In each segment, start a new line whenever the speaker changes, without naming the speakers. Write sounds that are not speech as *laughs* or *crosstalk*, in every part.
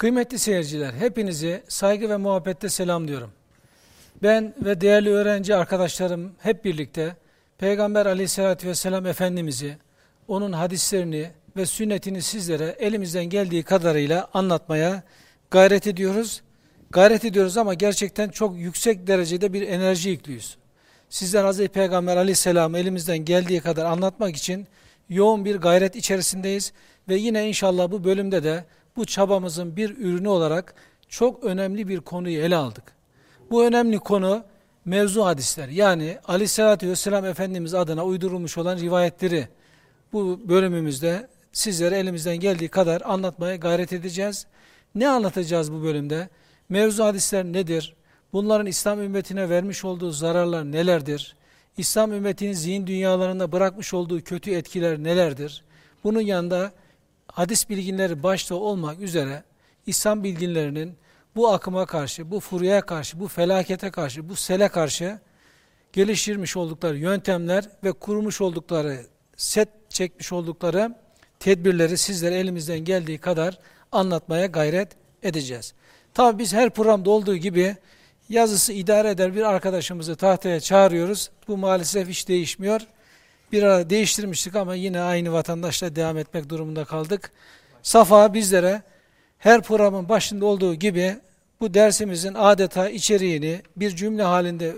Kıymetli seyirciler, hepinizi saygı ve muhabbette selamlıyorum. Ben ve değerli öğrenci arkadaşlarım hep birlikte Peygamber aleyhissalatü vesselam Efendimiz'i, onun hadislerini ve sünnetini sizlere elimizden geldiği kadarıyla anlatmaya gayret ediyoruz. Gayret ediyoruz ama gerçekten çok yüksek derecede bir enerji yüklüyüz. Sizler Hazreti Peygamber aleyhisselamı elimizden geldiği kadar anlatmak için yoğun bir gayret içerisindeyiz. Ve yine inşallah bu bölümde de bu çabamızın bir ürünü olarak çok önemli bir konuyu ele aldık. Bu önemli konu mevzu hadisler. Yani aleyhissalatü vesselam Efendimiz adına uydurulmuş olan rivayetleri bu bölümümüzde sizlere elimizden geldiği kadar anlatmaya gayret edeceğiz. Ne anlatacağız bu bölümde? Mevzu hadisler nedir? Bunların İslam ümmetine vermiş olduğu zararlar nelerdir? İslam ümmetinin zihin dünyalarında bırakmış olduğu kötü etkiler nelerdir? Bunun yanında hadis bilginleri başta olmak üzere İslam bilginlerinin bu akıma karşı, bu furyaya karşı, bu felakete karşı, bu sele karşı geliştirmiş oldukları yöntemler ve kurmuş oldukları, set çekmiş oldukları tedbirleri sizlere elimizden geldiği kadar anlatmaya gayret edeceğiz. Tabi biz her programda olduğu gibi yazısı idare eder bir arkadaşımızı tahtaya çağırıyoruz. Bu maalesef hiç değişmiyor. Bir ara değiştirmiştik ama yine aynı vatandaşla devam etmek durumunda kaldık. Safa bizlere her programın başında olduğu gibi bu dersimizin adeta içeriğini bir cümle halinde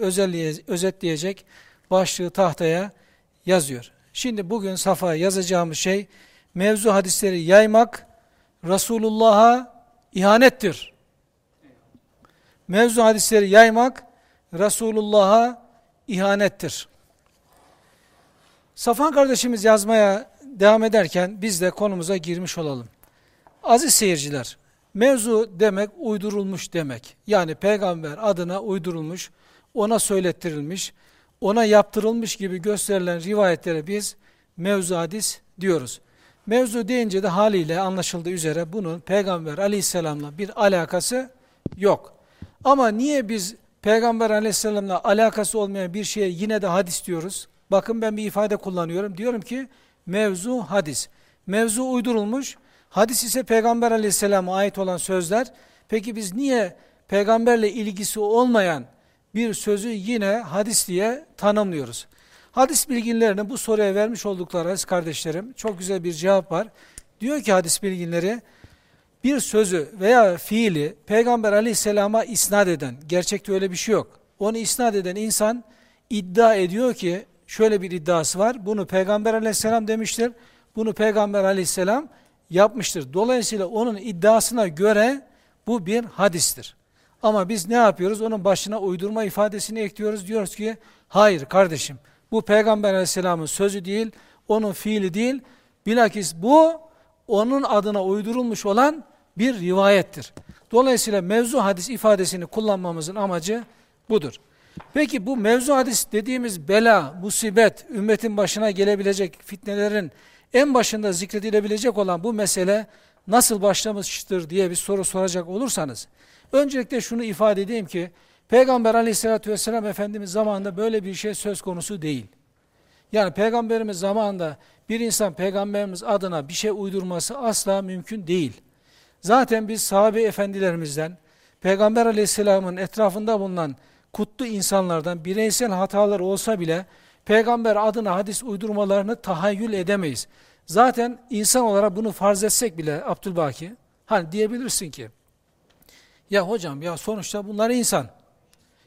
özetleyecek başlığı tahtaya yazıyor. Şimdi bugün Safa yazacağımız şey mevzu hadisleri yaymak Resulullah'a ihanettir. Mevzu hadisleri yaymak Resulullah'a ihanettir. Safan kardeşimiz yazmaya devam ederken biz de konumuza girmiş olalım. Aziz seyirciler, mevzu demek uydurulmuş demek. Yani peygamber adına uydurulmuş, ona söylettirilmiş, ona yaptırılmış gibi gösterilen rivayetlere biz mevzu hadis diyoruz. Mevzu deyince de haliyle anlaşıldığı üzere bunun peygamber aleyhisselamla bir alakası yok. Ama niye biz peygamber aleyhisselamla alakası olmayan bir şeye yine de hadis diyoruz? Bakın ben bir ifade kullanıyorum. Diyorum ki mevzu hadis. Mevzu uydurulmuş. Hadis ise Peygamber aleyhisselama ait olan sözler. Peki biz niye peygamberle ilgisi olmayan bir sözü yine hadis diye tanımlıyoruz? Hadis bilginlerinin bu soruya vermiş oldukları kardeşlerim çok güzel bir cevap var. Diyor ki hadis bilginleri bir sözü veya fiili Peygamber aleyhisselama isnat eden, gerçekte öyle bir şey yok. Onu isnat eden insan iddia ediyor ki şöyle bir iddiası var. Bunu Peygamber aleyhisselam demiştir. Bunu Peygamber aleyhisselam yapmıştır. Dolayısıyla onun iddiasına göre bu bir hadistir. Ama biz ne yapıyoruz? Onun başına uydurma ifadesini ekliyoruz. Diyoruz ki hayır kardeşim bu Peygamber aleyhisselamın sözü değil, onun fiili değil. Bilakis bu onun adına uydurulmuş olan bir rivayettir. Dolayısıyla mevzu hadis ifadesini kullanmamızın amacı budur. Peki bu mevzu hadis dediğimiz bela, musibet, ümmetin başına gelebilecek fitnelerin en başında zikredilebilecek olan bu mesele nasıl başlamıştır diye bir soru soracak olursanız, öncelikle şunu ifade edeyim ki, Peygamber aleyhissalatü vesselam Efendimiz zamanında böyle bir şey söz konusu değil. Yani Peygamberimiz zamanında bir insan Peygamberimiz adına bir şey uydurması asla mümkün değil. Zaten biz sahabe efendilerimizden, Peygamber aleyhisselamın etrafında bulunan kutlu insanlardan bireysel hatalar olsa bile peygamber adına hadis uydurmalarını tahayyül edemeyiz. Zaten insan olarak bunu farz etsek bile Abdülbaki, hani diyebilirsin ki, ya hocam ya sonuçta bunlar insan.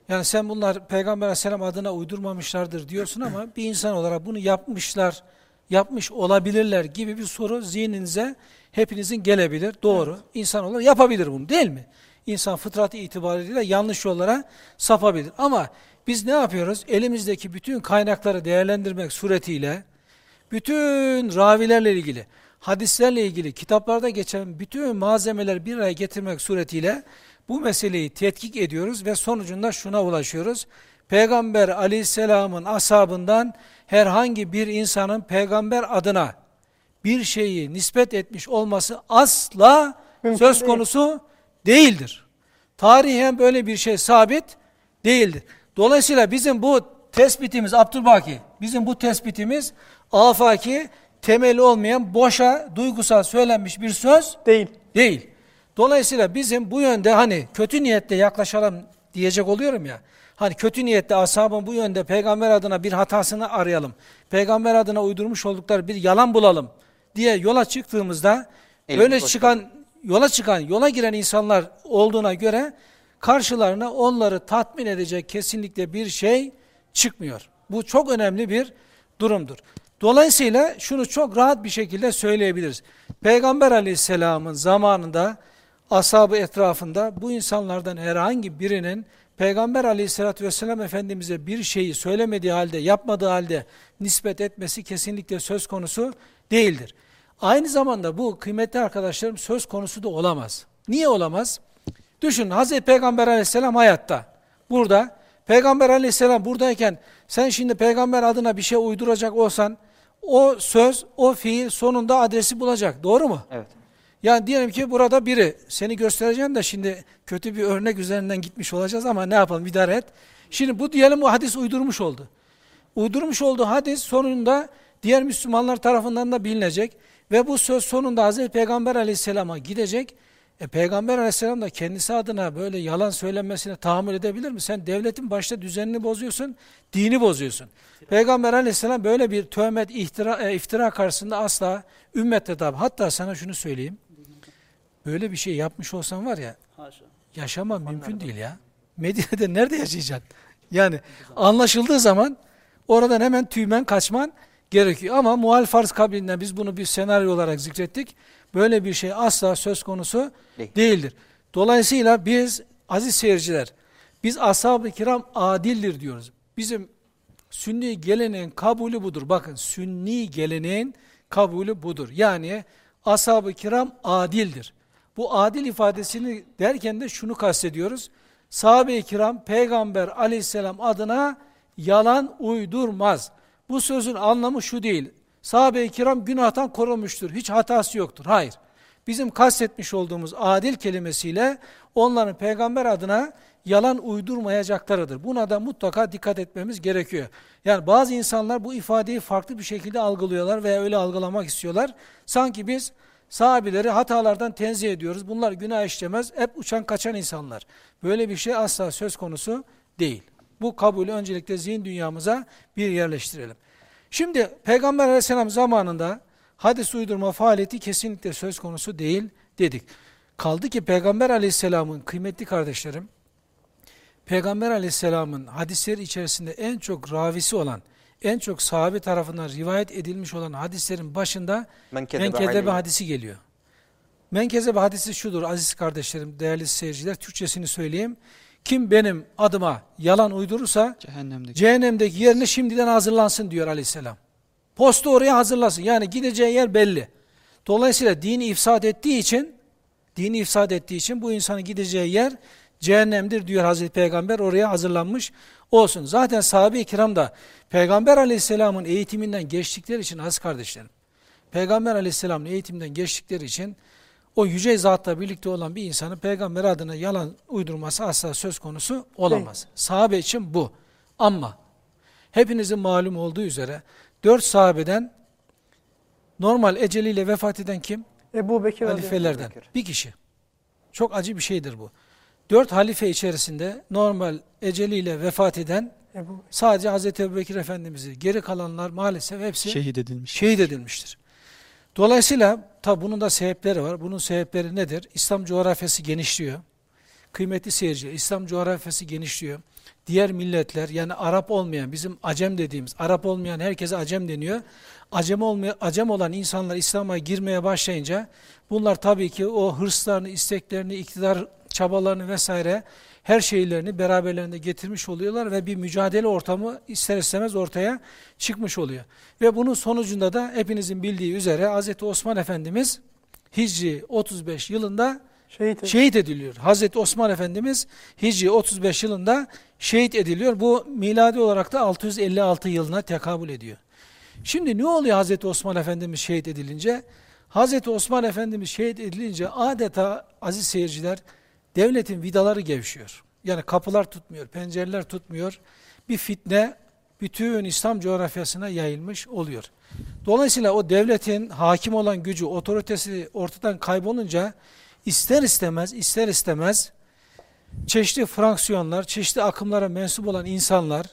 Yani sen bunlar Peygamber aleyhisselam adına uydurmamışlardır diyorsun ama *clears throat* bir insan olarak bunu yapmışlar, yapmış olabilirler gibi bir soru zihninize hepinizin gelebilir. Doğru. Evet. İnsan olarak yapabilir bunu değil mi? İnsan fıtratı itibariyle yanlış yollara sapabilir. Ama biz ne yapıyoruz? Elimizdeki bütün kaynakları değerlendirmek suretiyle bütün ravilerle ilgili, hadislerle ilgili, kitaplarda geçen bütün malzemeler bir araya getirmek suretiyle bu meseleyi tetkik ediyoruz ve sonucunda şuna ulaşıyoruz. Peygamber aleyhisselamın ashabından herhangi bir insanın peygamber adına bir şeyi nispet etmiş olması asla Mümkün söz konusu değil. Değildir. Tarihen böyle bir şey sabit değildir. Dolayısıyla bizim bu tespitimiz Abdülbaki, bizim bu tespitimiz afaki temeli olmayan boşa duygusal söylenmiş bir söz
değil.
Değil. Dolayısıyla bizim bu yönde hani kötü niyetle yaklaşalım diyecek oluyorum ya. Hani kötü niyetle ashabın bu yönde peygamber adına bir hatasını arayalım. Peygamber adına uydurmuş oldukları bir yalan bulalım diye yola çıktığımızda Elif öyle çıkan yola çıkan, yola giren insanlar olduğuna göre karşılarına onları tatmin edecek kesinlikle bir şey çıkmıyor. Bu çok önemli bir durumdur. Dolayısıyla şunu çok rahat bir şekilde söyleyebiliriz. Peygamber aleyhisselamın zamanında ashabı etrafında bu insanlardan herhangi birinin Peygamber aleyhissalatü vesselam Efendimiz'e bir şeyi söylemediği halde, yapmadığı halde nispet etmesi kesinlikle söz konusu değildir. Aynı zamanda bu kıymetli arkadaşlarım söz konusu da olamaz. Niye olamaz? Düşün Hazreti Peygamber aleyhisselam hayatta. Burada Peygamber aleyhisselam buradayken sen şimdi peygamber adına bir şey uyduracak olsan o söz, o fiil sonunda adresi bulacak. Doğru mu?
Evet.
Yani diyelim ki burada biri, seni göstereceğim de şimdi kötü bir örnek üzerinden gitmiş olacağız ama ne yapalım idare et. Şimdi bu diyelim o hadis uydurmuş oldu. Uydurmuş olduğu hadis sonunda diğer Müslümanlar tarafından da bilinecek ve bu söz sonunda Hz. Peygamber aleyhisselama gidecek. E, Peygamber aleyhisselam da kendisi adına böyle yalan söylenmesine tahammül edebilir mi? Sen devletin başta düzenini bozuyorsun, dini bozuyorsun. Peygamber aleyhisselam böyle bir töhmet, iftira, e, iftira karşısında asla ümmette tabi. Hatta sana şunu söyleyeyim. Böyle bir şey yapmış olsan var ya, yaşama mümkün değil ya. Medine'de nerede yaşayacaksın? Yani anlaşıldığı zaman oradan hemen tüymen kaçman gerekiyor. Ama muhal farz kabilinden biz bunu bir senaryo olarak zikrettik. Böyle bir şey asla söz konusu Değil. değildir. Dolayısıyla biz aziz seyirciler, biz ashab-ı kiram adildir diyoruz. Bizim sünni geleneğin kabulü budur. Bakın sünni geleneğin kabulü budur. Yani ashab-ı kiram adildir. Bu adil ifadesini derken de şunu kastediyoruz. Sahabe-i kiram peygamber aleyhisselam adına yalan uydurmaz. Bu sözün anlamı şu değil. Sahabe-i kiram günahtan korunmuştur. Hiç hatası yoktur. Hayır. Bizim kastetmiş olduğumuz adil kelimesiyle onların peygamber adına yalan uydurmayacaklarıdır. Buna da mutlaka dikkat etmemiz gerekiyor. Yani bazı insanlar bu ifadeyi farklı bir şekilde algılıyorlar veya öyle algılamak istiyorlar. Sanki biz sahabileri hatalardan tenzih ediyoruz. Bunlar günah işlemez. Hep uçan kaçan insanlar. Böyle bir şey asla söz konusu değil. Bu kabulü öncelikle zihin dünyamıza bir yerleştirelim. Şimdi Peygamber aleyhisselam zamanında hadis uydurma faaliyeti kesinlikle söz konusu değil dedik. Kaldı ki Peygamber aleyhisselamın kıymetli kardeşlerim, Peygamber aleyhisselamın hadisleri içerisinde en çok ravisi olan, en çok sahabe tarafından rivayet edilmiş olan hadislerin başında menkezebe hadisi geliyor. Menkezebe hadisi şudur aziz kardeşlerim, değerli seyirciler, Türkçesini söyleyeyim. Kim benim adıma yalan uydurursa cehennemdeki, cehennemdeki yerine şimdiden hazırlansın diyor aleyhisselam. Postu oraya hazırlasın. Yani gideceği yer belli. Dolayısıyla dini ifsad ettiği için dini ifsad ettiği için bu insanın gideceği yer cehennemdir diyor Hazreti Peygamber oraya hazırlanmış olsun. Zaten sahabe-i kiram da Peygamber aleyhisselamın eğitiminden geçtikleri için az kardeşlerim. Peygamber aleyhisselamın eğitiminden geçtikleri için o yüce zatla birlikte olan bir insanın peygamber adına yalan uydurması asla söz konusu olamaz. Değil. Sahabe için bu. Ama hepinizin malum olduğu üzere dört sahabeden normal eceliyle vefat eden kim?
Ebu Bekir.
Halifelerden. Bir kişi. Çok acı bir şeydir bu. Dört halife içerisinde normal eceliyle vefat eden Ebu. sadece Hazreti Ebu Bekir Efendimiz'i geri kalanlar maalesef hepsi şehit, edilmiş. şehit edilmiştir. Dolayısıyla tabi bunun da sebepleri var. Bunun sebepleri nedir? İslam coğrafyası genişliyor. Kıymetli seyirci, İslam coğrafyası genişliyor. Diğer milletler yani Arap olmayan, bizim Acem dediğimiz, Arap olmayan herkese Acem deniyor. Acem, olmaya, Acem olan insanlar İslam'a girmeye başlayınca bunlar tabii ki o hırslarını, isteklerini, iktidar çabalarını vesaire her şeylerini beraberlerinde getirmiş oluyorlar ve bir mücadele ortamı ister istemez ortaya çıkmış oluyor. Ve bunun sonucunda da hepinizin bildiği üzere Hz. Osman Efendimiz Hicri 35 yılında şehit, şehit ediliyor. Hz. Osman Efendimiz Hicri 35 yılında şehit ediliyor. Bu miladi olarak da 656 yılına tekabül ediyor. Şimdi ne oluyor Hz. Osman Efendimiz şehit edilince? Hz. Osman Efendimiz şehit edilince adeta aziz seyirciler devletin vidaları gevşiyor. Yani kapılar tutmuyor, pencereler tutmuyor. Bir fitne bütün İslam coğrafyasına yayılmış oluyor. Dolayısıyla o devletin hakim olan gücü, otoritesi ortadan kaybolunca ister istemez, ister istemez çeşitli fraksiyonlar, çeşitli akımlara mensup olan insanlar,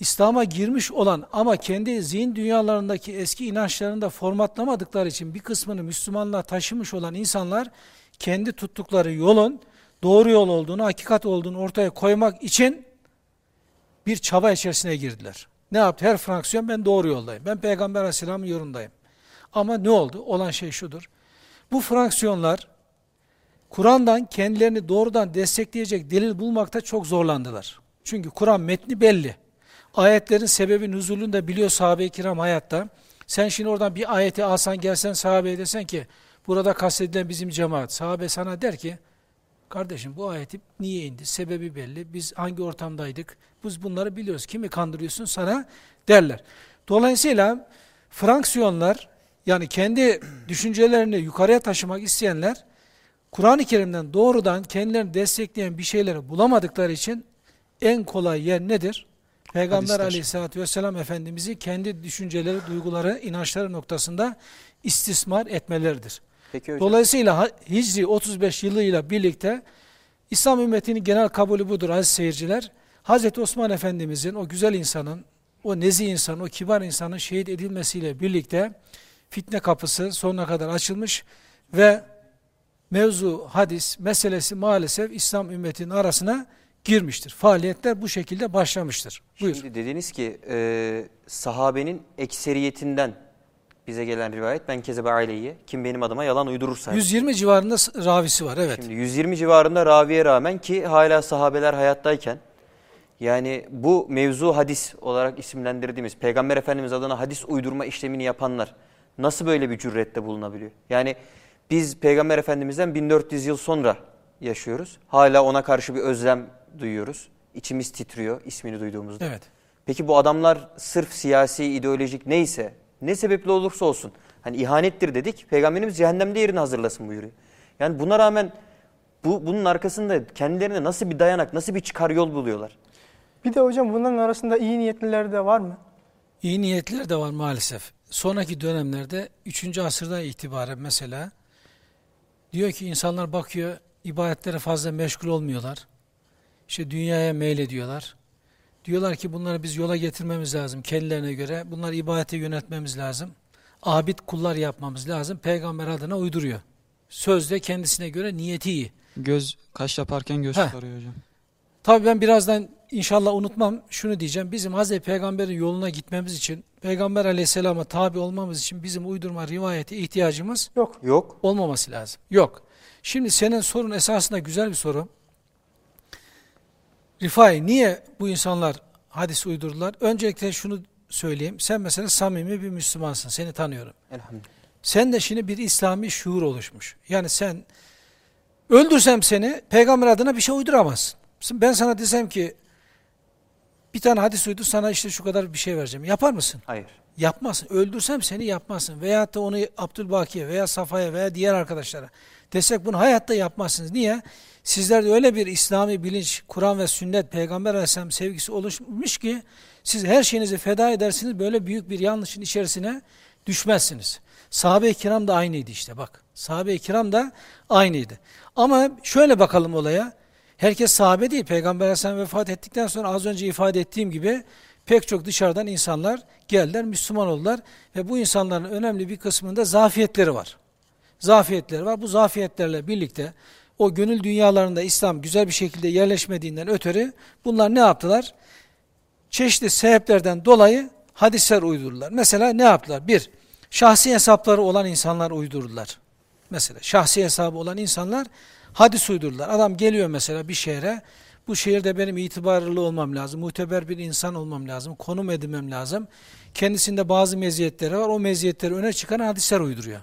İslam'a girmiş olan ama kendi zihin dünyalarındaki eski inançlarını da formatlamadıkları için bir kısmını Müslümanlığa taşımış olan insanlar kendi tuttukları yolun doğru yol olduğunu, hakikat olduğunu ortaya koymak için bir çaba içerisine girdiler. Ne yaptı? Her fraksiyon ben doğru yoldayım. Ben Peygamber Aleyhisselam'ın yorundayım. Ama ne oldu? Olan şey şudur. Bu fraksiyonlar Kur'an'dan kendilerini doğrudan destekleyecek delil bulmakta çok zorlandılar. Çünkü Kur'an metni belli. Ayetlerin sebebi nüzulünü de biliyor sahabe-i kiram hayatta. Sen şimdi oradan bir ayeti alsan gelsen sahabeye desen ki burada kastedilen bizim cemaat. Sahabe sana der ki kardeşim bu ayeti niye indi? Sebebi belli. Biz hangi ortamdaydık? Biz bunları biliyoruz. Kimi kandırıyorsun sana derler. Dolayısıyla fraksiyonlar yani kendi düşüncelerini yukarıya taşımak isteyenler Kur'an-ı Kerim'den doğrudan kendilerini destekleyen bir şeyleri bulamadıkları için en kolay yer nedir? Peygamber Hadisler. aleyhissalatü vesselam Efendimiz'i kendi düşünceleri, duyguları, inançları noktasında istismar etmeleridir. Peki hocam. Dolayısıyla Hicri 35 yılıyla birlikte İslam ümmetinin genel kabulü budur aziz seyirciler. Hazreti Osman Efendimiz'in o güzel insanın, o nezih insanın, o kibar insanın şehit edilmesiyle birlikte fitne kapısı sonuna kadar açılmış ve mevzu, hadis meselesi maalesef İslam ümmetinin arasına girmiştir. Faaliyetler bu şekilde başlamıştır.
Buyur. Şimdi dediniz ki e, sahabenin ekseriyetinden bize gelen rivayet ben kezebe aileyi kim benim adıma yalan uydurursa.
120 civarında ravisi var evet.
Şimdi 120 civarında raviye rağmen ki hala sahabeler hayattayken yani bu mevzu hadis olarak isimlendirdiğimiz Peygamber Efendimiz adına hadis uydurma işlemini yapanlar nasıl böyle bir cürrette bulunabiliyor? Yani biz Peygamber Efendimiz'den 1400 yıl sonra yaşıyoruz. Hala ona karşı bir özlem duyuyoruz. İçimiz titriyor ismini duyduğumuzda.
Evet.
Peki bu adamlar sırf siyasi, ideolojik neyse, ne sebeple olursa olsun. Hani ihanettir dedik, Peygamberimiz cehennemde yerini hazırlasın buyuruyor. Yani buna rağmen bu bunun arkasında kendilerine nasıl bir dayanak, nasıl bir çıkar yol buluyorlar?
Bir de hocam bunların arasında iyi niyetliler de var mı?
İyi niyetliler de var maalesef. Sonraki dönemlerde 3. asırdan itibaren mesela diyor ki insanlar bakıyor ibadetlere fazla meşgul olmuyorlar. İşte dünyaya meylediyorlar. Diyorlar ki bunları biz yola getirmemiz lazım kendilerine göre. Bunları ibadete yönetmemiz lazım. Abid kullar yapmamız lazım. Peygamber adına uyduruyor. Sözde kendisine göre niyeti iyi.
Göz, kaş yaparken göz çıkarıyor hocam.
Tabii ben birazdan inşallah unutmam şunu diyeceğim. Bizim Hazreti Peygamber'in yoluna gitmemiz için, Peygamber aleyhisselama tabi olmamız için bizim uydurma rivayete ihtiyacımız
yok. Yok.
Olmaması lazım. Yok. Şimdi senin sorun esasında güzel bir soru. Rifai niye bu insanlar hadis uydurdular? Öncelikle şunu söyleyeyim. Sen mesela samimi bir Müslümansın. Seni tanıyorum.
Elhamdülillah.
Sen de şimdi bir İslami şuur oluşmuş. Yani sen öldürsem seni peygamber adına bir şey uyduramazsın. Ben sana desem ki bir tane hadis uydur sana işte şu kadar bir şey vereceğim. Yapar mısın?
Hayır.
Yapmazsın. Öldürsem seni yapmazsın. Veyahut da onu Abdülbaki'ye veya Safa'ya veya diğer arkadaşlara desek bunu hayatta yapmazsınız. Niye? Sizlerde öyle bir İslami bilinç, Kur'an ve sünnet, Peygamber Aleyhisselam sevgisi oluşmuş ki siz her şeyinizi feda edersiniz böyle büyük bir yanlışın içerisine düşmezsiniz. Sahabe-i kiram da aynıydı işte bak. Sahabe-i kiram da aynıydı. Ama şöyle bakalım olaya. Herkes sahabe değil. Peygamber Aleyhisselam vefat ettikten sonra az önce ifade ettiğim gibi pek çok dışarıdan insanlar geldiler, Müslüman oldular. Ve bu insanların önemli bir kısmında zafiyetleri var. Zafiyetleri var. Bu zafiyetlerle birlikte o gönül dünyalarında İslam güzel bir şekilde yerleşmediğinden ötürü bunlar ne yaptılar? Çeşitli sebeplerden dolayı hadisler uydurdular. Mesela ne yaptılar? Bir, şahsi hesapları olan insanlar uydurdular. Mesela şahsi hesabı olan insanlar hadis uydurdular. Adam geliyor mesela bir şehre, bu şehirde benim itibarlı olmam lazım, muteber bir insan olmam lazım, konum edinmem lazım. Kendisinde bazı meziyetleri var, o meziyetleri öne çıkan hadisler uyduruyor.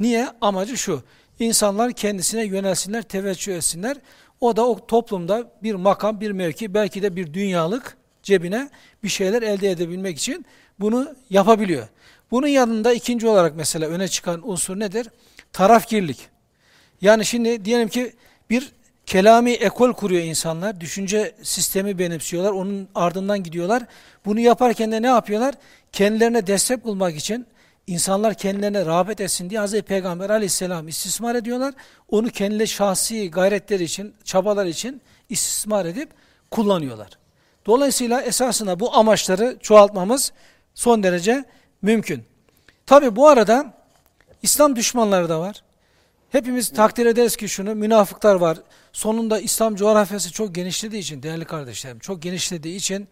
Niye? Amacı şu, İnsanlar kendisine yönelsinler, teveccüh etsinler. O da o toplumda bir makam, bir mevki, belki de bir dünyalık cebine bir şeyler elde edebilmek için bunu yapabiliyor. Bunun yanında ikinci olarak mesela öne çıkan unsur nedir? Tarafgirlik. Yani şimdi diyelim ki bir kelami ekol kuruyor insanlar, düşünce sistemi benimsiyorlar, onun ardından gidiyorlar. Bunu yaparken de ne yapıyorlar? Kendilerine destek bulmak için insanlar kendilerine rağbet etsin diye Hazreti Peygamber aleyhisselam istismar ediyorlar. Onu kendileri şahsi gayretleri için, çabalar için istismar edip kullanıyorlar. Dolayısıyla esasında bu amaçları çoğaltmamız son derece mümkün. Tabi bu arada İslam düşmanları da var. Hepimiz takdir ederiz ki şunu, münafıklar var. Sonunda İslam coğrafyası çok genişlediği için, değerli kardeşlerim, çok genişlediği için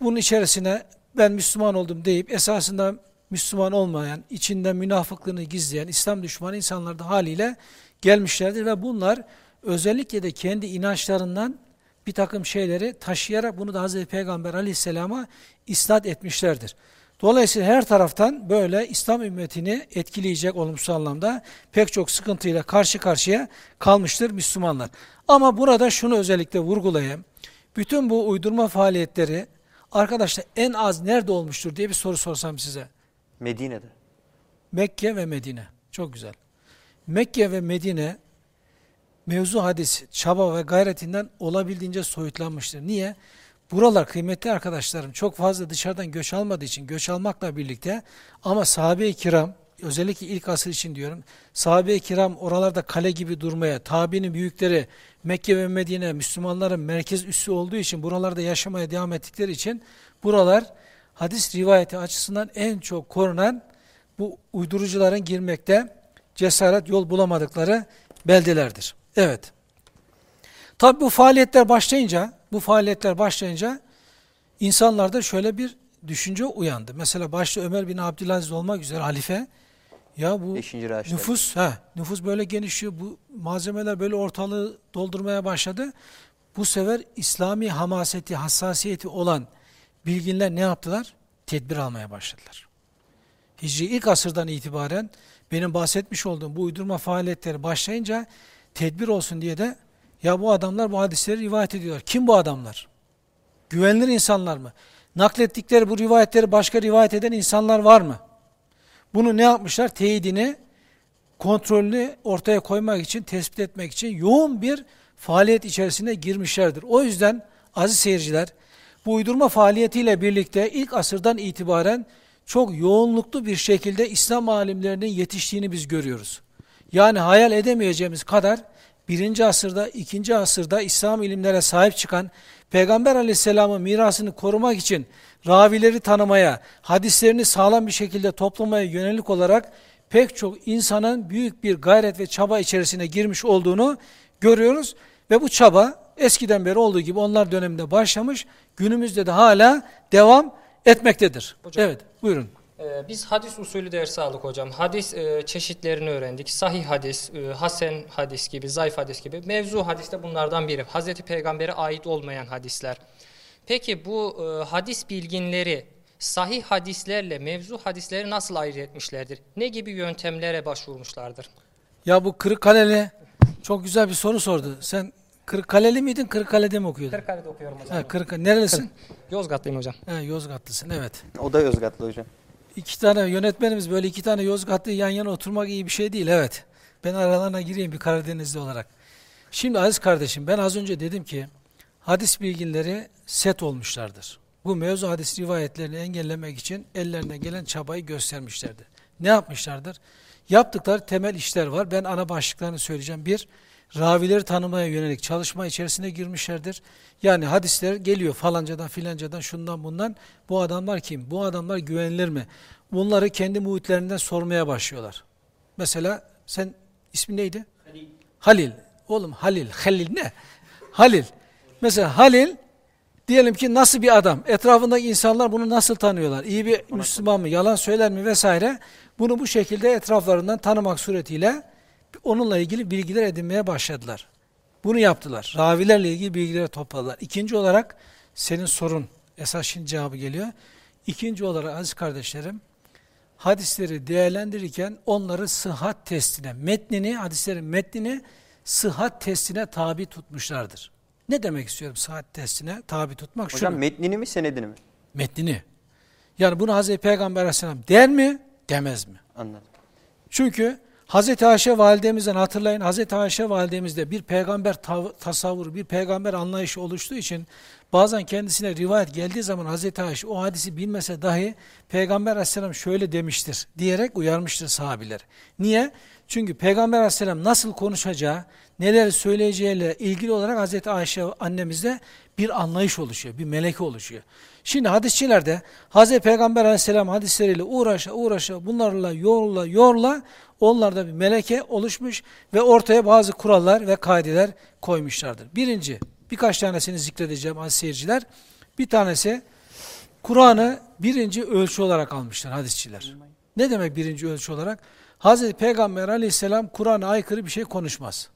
bunun içerisine ben Müslüman oldum deyip esasında Müslüman olmayan, içinde münafıklığını gizleyen İslam düşmanı insanlar da haliyle gelmişlerdir ve bunlar özellikle de kendi inançlarından bir takım şeyleri taşıyarak bunu da Hazreti Peygamber aleyhisselama isnat etmişlerdir. Dolayısıyla her taraftan böyle İslam ümmetini etkileyecek olumsuz anlamda pek çok sıkıntıyla karşı karşıya kalmıştır Müslümanlar. Ama burada şunu özellikle vurgulayayım. Bütün bu uydurma faaliyetleri arkadaşlar en az nerede olmuştur diye bir soru sorsam size.
Medine'de.
Mekke ve Medine. Çok güzel. Mekke ve Medine mevzu hadis, çaba ve gayretinden olabildiğince soyutlanmıştır. Niye? Buralar kıymetli arkadaşlarım çok fazla dışarıdan göç almadığı için göç almakla birlikte ama sahabe-i kiram özellikle ilk asır için diyorum sahabe-i kiram oralarda kale gibi durmaya tabinin büyükleri Mekke ve Medine Müslümanların merkez üssü olduğu için buralarda yaşamaya devam ettikleri için buralar hadis rivayeti açısından en çok korunan bu uydurucuların girmekte cesaret yol bulamadıkları beldelerdir. Evet. Tabi bu faaliyetler başlayınca, bu faaliyetler başlayınca insanlarda şöyle bir düşünce uyandı. Mesela başta Ömer bin Abdülaziz olmak üzere halife, ya bu nüfus, ha, nüfus böyle genişliyor, bu malzemeler böyle ortalığı doldurmaya başladı. Bu sefer İslami hamaseti, hassasiyeti olan bilginler ne yaptılar? Tedbir almaya başladılar. Hicri ilk asırdan itibaren benim bahsetmiş olduğum bu uydurma faaliyetleri başlayınca tedbir olsun diye de ya bu adamlar bu hadisleri rivayet ediyorlar. Kim bu adamlar? Güvenilir insanlar mı? Naklettikleri bu rivayetleri başka rivayet eden insanlar var mı? Bunu ne yapmışlar? Teyidini, kontrolünü ortaya koymak için, tespit etmek için yoğun bir faaliyet içerisine girmişlerdir. O yüzden aziz seyirciler, bu uydurma faaliyetiyle birlikte ilk asırdan itibaren çok yoğunluklu bir şekilde İslam alimlerinin yetiştiğini biz görüyoruz. Yani hayal edemeyeceğimiz kadar birinci asırda, ikinci asırda İslam ilimlere sahip çıkan Peygamber aleyhisselamın mirasını korumak için ravileri tanımaya, hadislerini sağlam bir şekilde toplamaya yönelik olarak pek çok insanın büyük bir gayret ve çaba içerisine girmiş olduğunu görüyoruz. Ve bu çaba eskiden beri olduğu gibi onlar döneminde başlamış, günümüzde de hala devam etmektedir. Hocam, evet, buyurun.
Ee, biz hadis usulü dersi aldık hocam. Hadis e, çeşitlerini öğrendik. Sahih hadis, e, hasen hadis gibi, zayıf hadis gibi. Mevzu hadis de bunlardan biri. Hazreti Peygamber'e ait olmayan hadisler. Peki bu e, hadis bilginleri sahih hadislerle mevzu hadisleri nasıl ayırt etmişlerdir? Ne gibi yöntemlere başvurmuşlardır?
Ya bu Kırıkkaleli çok güzel bir soru sordu. Sen Kırıkkaleli miydin, Kırıkkale'de mi okuyordun?
Kırıkkale'de okuyorum hocam.
Ha, Kırıkkale. Nerelisin?
Yozgatlıyım hocam.
Ha, Yozgatlısın, evet.
O da Yozgatlı hocam.
İki tane yönetmenimiz böyle iki tane Yozgatlı yan yana oturmak iyi bir şey değil, evet. Ben aralarına gireyim bir Karadenizli olarak. Şimdi aziz kardeşim ben az önce dedim ki hadis bilginleri set olmuşlardır. Bu mevzu hadis rivayetlerini engellemek için ellerine gelen çabayı göstermişlerdir. Ne yapmışlardır? Yaptıkları temel işler var. Ben ana başlıklarını söyleyeceğim. Bir, ravileri tanımaya yönelik çalışma içerisine girmişlerdir. Yani hadisler geliyor falancadan filancadan şundan bundan. Bu adamlar kim? Bu adamlar güvenilir mi? Bunları kendi muhitlerinden sormaya başlıyorlar. Mesela sen ismin neydi? Halil. Halil. Oğlum Halil. Halil ne? Halil. Mesela Halil diyelim ki nasıl bir adam? Etrafındaki insanlar bunu nasıl tanıyorlar? İyi bir Müslüman mı? Yalan söyler mi? Vesaire. Bunu bu şekilde etraflarından tanımak suretiyle onunla ilgili bilgiler edinmeye başladılar. Bunu yaptılar. Ravilerle ilgili bilgileri topladılar. İkinci olarak senin sorun esas şimdi cevabı geliyor. İkinci olarak aziz kardeşlerim hadisleri değerlendirirken onları sıhhat testine, metnini, hadislerin metnini sıhhat testine tabi tutmuşlardır. Ne demek istiyorum sıhhat testine tabi tutmak?
Hocam
Şunu,
metnini mi senedini mi?
Metnini. Yani bunu Hazreti Peygamber aleyhisselam der mi, demez mi?
Anladım.
Çünkü Hazreti Ayşe validemizden hatırlayın. Hazreti Ayşe validemizde bir peygamber tasavvuru, bir peygamber anlayışı oluştuğu için bazen kendisine rivayet geldiği zaman Hazreti Ayşe o hadisi bilmese dahi Peygamber aleyhisselam şöyle demiştir diyerek uyarmıştır sahabiler. Niye? Çünkü Peygamber aleyhisselam nasıl konuşacağı, neler söyleyeceğiyle ilgili olarak Hazreti Ayşe annemizde bir anlayış oluşuyor, bir meleke oluşuyor. Şimdi hadisçilerde Hazreti Peygamber aleyhisselam hadisleriyle uğraşa uğraşa bunlarla yorla yorla onlarda bir meleke oluşmuş ve ortaya bazı kurallar ve kaideler koymuşlardır. Birinci, birkaç tanesini zikredeceğim aziz seyirciler. Bir tanesi Kur'an'ı birinci ölçü olarak almışlar hadisçiler. Ne demek birinci ölçü olarak? Hazreti Peygamber aleyhisselam Kur'an'a aykırı bir şey konuşmaz.